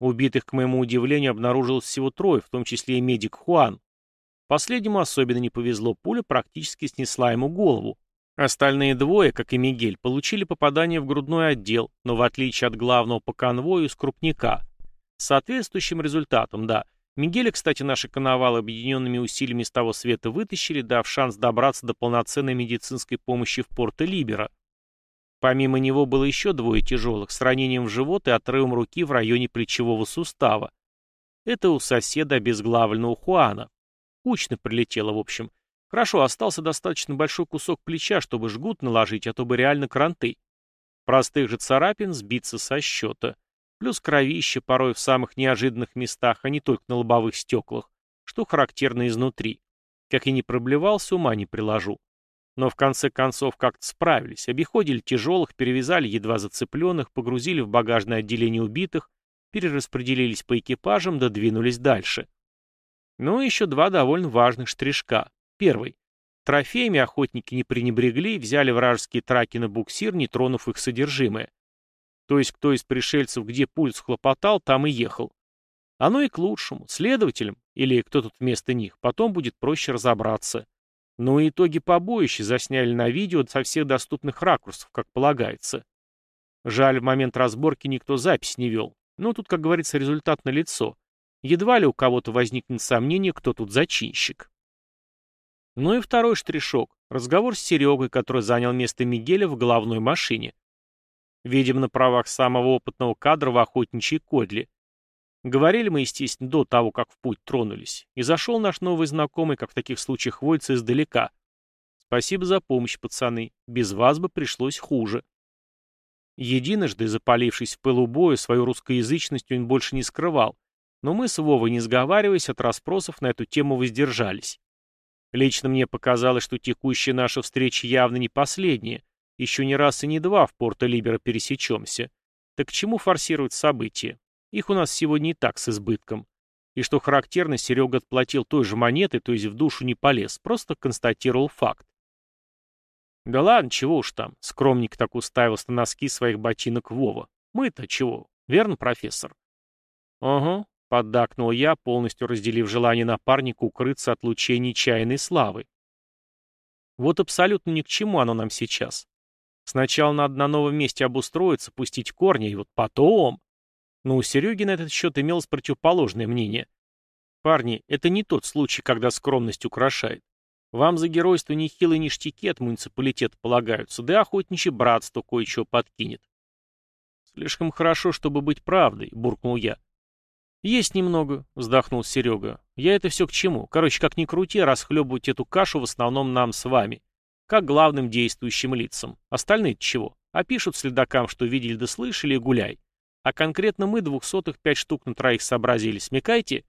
Убитых, к моему удивлению, обнаружилось всего трое, в том числе и медик Хуан. Последнему особенно не повезло, пуля практически снесла ему голову. Остальные двое, как и Мигель, получили попадание в грудной отдел, но в отличие от главного по конвою из крупника. С соответствующим результатом, да. Мигеля, кстати, наши коновалы объединенными усилиями с того света вытащили, дав шанс добраться до полноценной медицинской помощи в Порто-Либера. Помимо него было еще двое тяжелых, с ранением в живот и отрывом руки в районе плечевого сустава. Это у соседа обезглавленного Хуана. Кучно прилетело, в общем. Хорошо, остался достаточно большой кусок плеча, чтобы жгут наложить, а то бы реально кранты. Простых же царапин сбиться со счета. Плюс кровище порой в самых неожиданных местах, а не только на лобовых стеклах, что характерно изнутри. Как и не проблевался, ума не приложу. Но в конце концов как-то справились. Обиходили тяжелых, перевязали едва зацепленных, погрузили в багажное отделение убитых, перераспределились по экипажам, да двинулись дальше. Ну и еще два довольно важных штришка. Первый. Трофеями охотники не пренебрегли и взяли вражеские траки на буксир, не тронув их содержимое. То есть кто из пришельцев где пульс хлопотал, там и ехал. Оно и к лучшему. Следователям, или кто тут вместо них, потом будет проще разобраться. Но и итоги побоища засняли на видео со всех доступных ракурсов, как полагается. Жаль, в момент разборки никто запись не вел. Но тут, как говорится, результат налицо. Едва ли у кого-то возникнет сомнение, кто тут зачинщик. Ну и второй штришок – разговор с Серегой, который занял место Мигеля в головной машине. Видимо, на правах самого опытного кадра в охотничьей кодле. Говорили мы, естественно, до того, как в путь тронулись. И зашел наш новый знакомый, как в таких случаях водится, издалека. Спасибо за помощь, пацаны. Без вас бы пришлось хуже. Единожды, запалившись в пылу боя, свою русскоязычность он больше не скрывал. Но мы с Вовой, не сговариваясь, от расспросов на эту тему воздержались. Лично мне показалось, что текущая наша встреча явно не последняя. Еще не раз и не два в Порто-Либера пересечемся. Так к чему форсировать события? Их у нас сегодня и так с избытком. И что характерно, Серега отплатил той же монетой, то есть в душу не полез, просто констатировал факт. Да ладно, чего уж там, скромник так уставился на носки своих ботинок Вова. Мы-то чего, верно, профессор? Ага, Поддакнул я, полностью разделив желание напарника укрыться от лучей нечаянной славы. Вот абсолютно ни к чему оно нам сейчас. Сначала надо на новом месте обустроиться, пустить корни, и вот потом... Но у Сереги на этот счет имелось противоположное мнение. Парни, это не тот случай, когда скромность украшает. Вам за геройство нехилые ништяки от муниципалитета полагаются, да охотничье братство кое-чего подкинет. Слишком хорошо, чтобы быть правдой, буркнул я. Есть немного, вздохнул Серега. Я это все к чему? Короче, как ни крути, расхлебывать эту кашу в основном нам с вами. Как главным действующим лицам. Остальные чего? Опишут следакам, что видели да слышали, гуляй. А конкретно мы двухсотых пять штук на троих сообразили. Смекайте?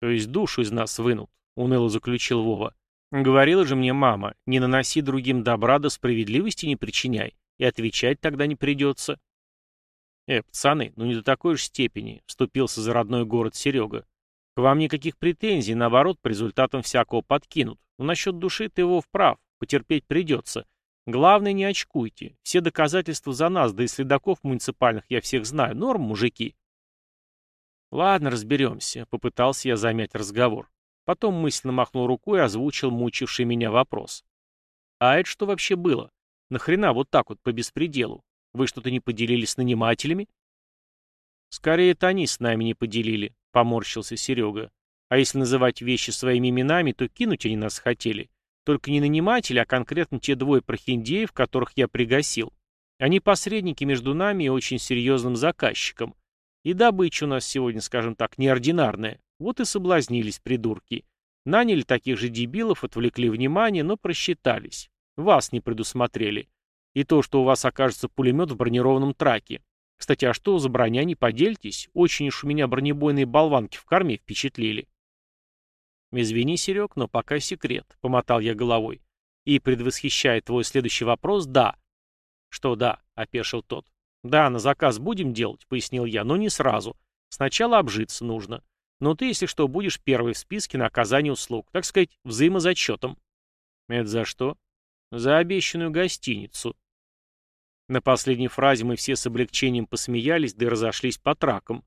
То есть душу из нас вынут, уныло заключил Вова. Говорила же мне мама, не наноси другим добра да справедливости не причиняй, и отвечать тогда не придется. Э, пацаны, ну не до такой же степени, вступился за родной город Серега. К вам никаких претензий, наоборот, по результатам всякого подкинут. Но насчет души ты его вправ, потерпеть придется. Главное, не очкуйте. Все доказательства за нас, да и следаков муниципальных я всех знаю. Норм, мужики. Ладно, разберемся, попытался я замять разговор. Потом мысленно махнул рукой и озвучил мучивший меня вопрос. «А это что вообще было? Нахрена вот так вот по беспределу? Вы что-то не поделились с нанимателями?» «Скорее, это они с нами не поделили», — поморщился Серега. «А если называть вещи своими именами, то кинуть они нас хотели. Только не наниматели, а конкретно те двое прохиндеев, которых я пригасил. Они посредники между нами и очень серьезным заказчиком. И добыча у нас сегодня, скажем так, неординарная. Вот и соблазнились придурки. Наняли таких же дебилов, отвлекли внимание, но просчитались. Вас не предусмотрели. И то, что у вас окажется пулемет в бронированном траке. Кстати, а что за броня, не поделитесь? Очень уж у меня бронебойные болванки в карме впечатлили. Извини, Серег, но пока секрет, — помотал я головой. И, предвосхищая твой следующий вопрос, да. Что да, — опешил тот. Да, на заказ будем делать, — пояснил я, — но не сразу. Сначала обжиться нужно. Но ты, если что, будешь первый в списке на оказание услуг, так сказать, взаимозачетом. Это за что? За обещанную гостиницу. На последней фразе мы все с облегчением посмеялись, да и разошлись по тракам.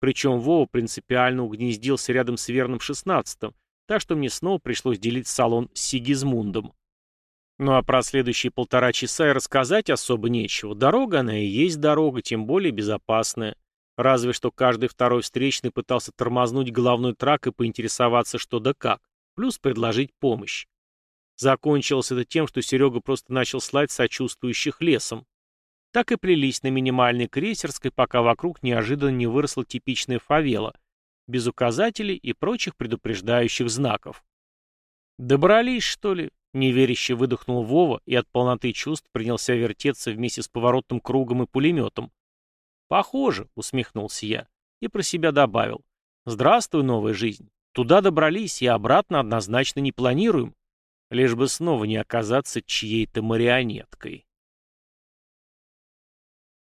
Причем Вова принципиально угнездился рядом с верным шестнадцатым, так что мне снова пришлось делить салон с Сигизмундом. Ну а про следующие полтора часа и рассказать особо нечего. Дорога она и есть дорога, тем более безопасная. Разве что каждый второй встречный пытался тормознуть головной трак и поинтересоваться что да как, плюс предложить помощь. Закончилось это тем, что Серега просто начал слать сочувствующих лесом. Так и плелись на минимальной крейсерской, пока вокруг неожиданно не выросла типичная фавела, без указателей и прочих предупреждающих знаков. «Добрались, что ли?» — неверяще выдохнул Вова и от полноты чувств принялся вертеться вместе с поворотным кругом и пулеметом, «Похоже», — усмехнулся я и про себя добавил. «Здравствуй, новая жизнь. Туда добрались и обратно однозначно не планируем. Лишь бы снова не оказаться чьей-то марионеткой».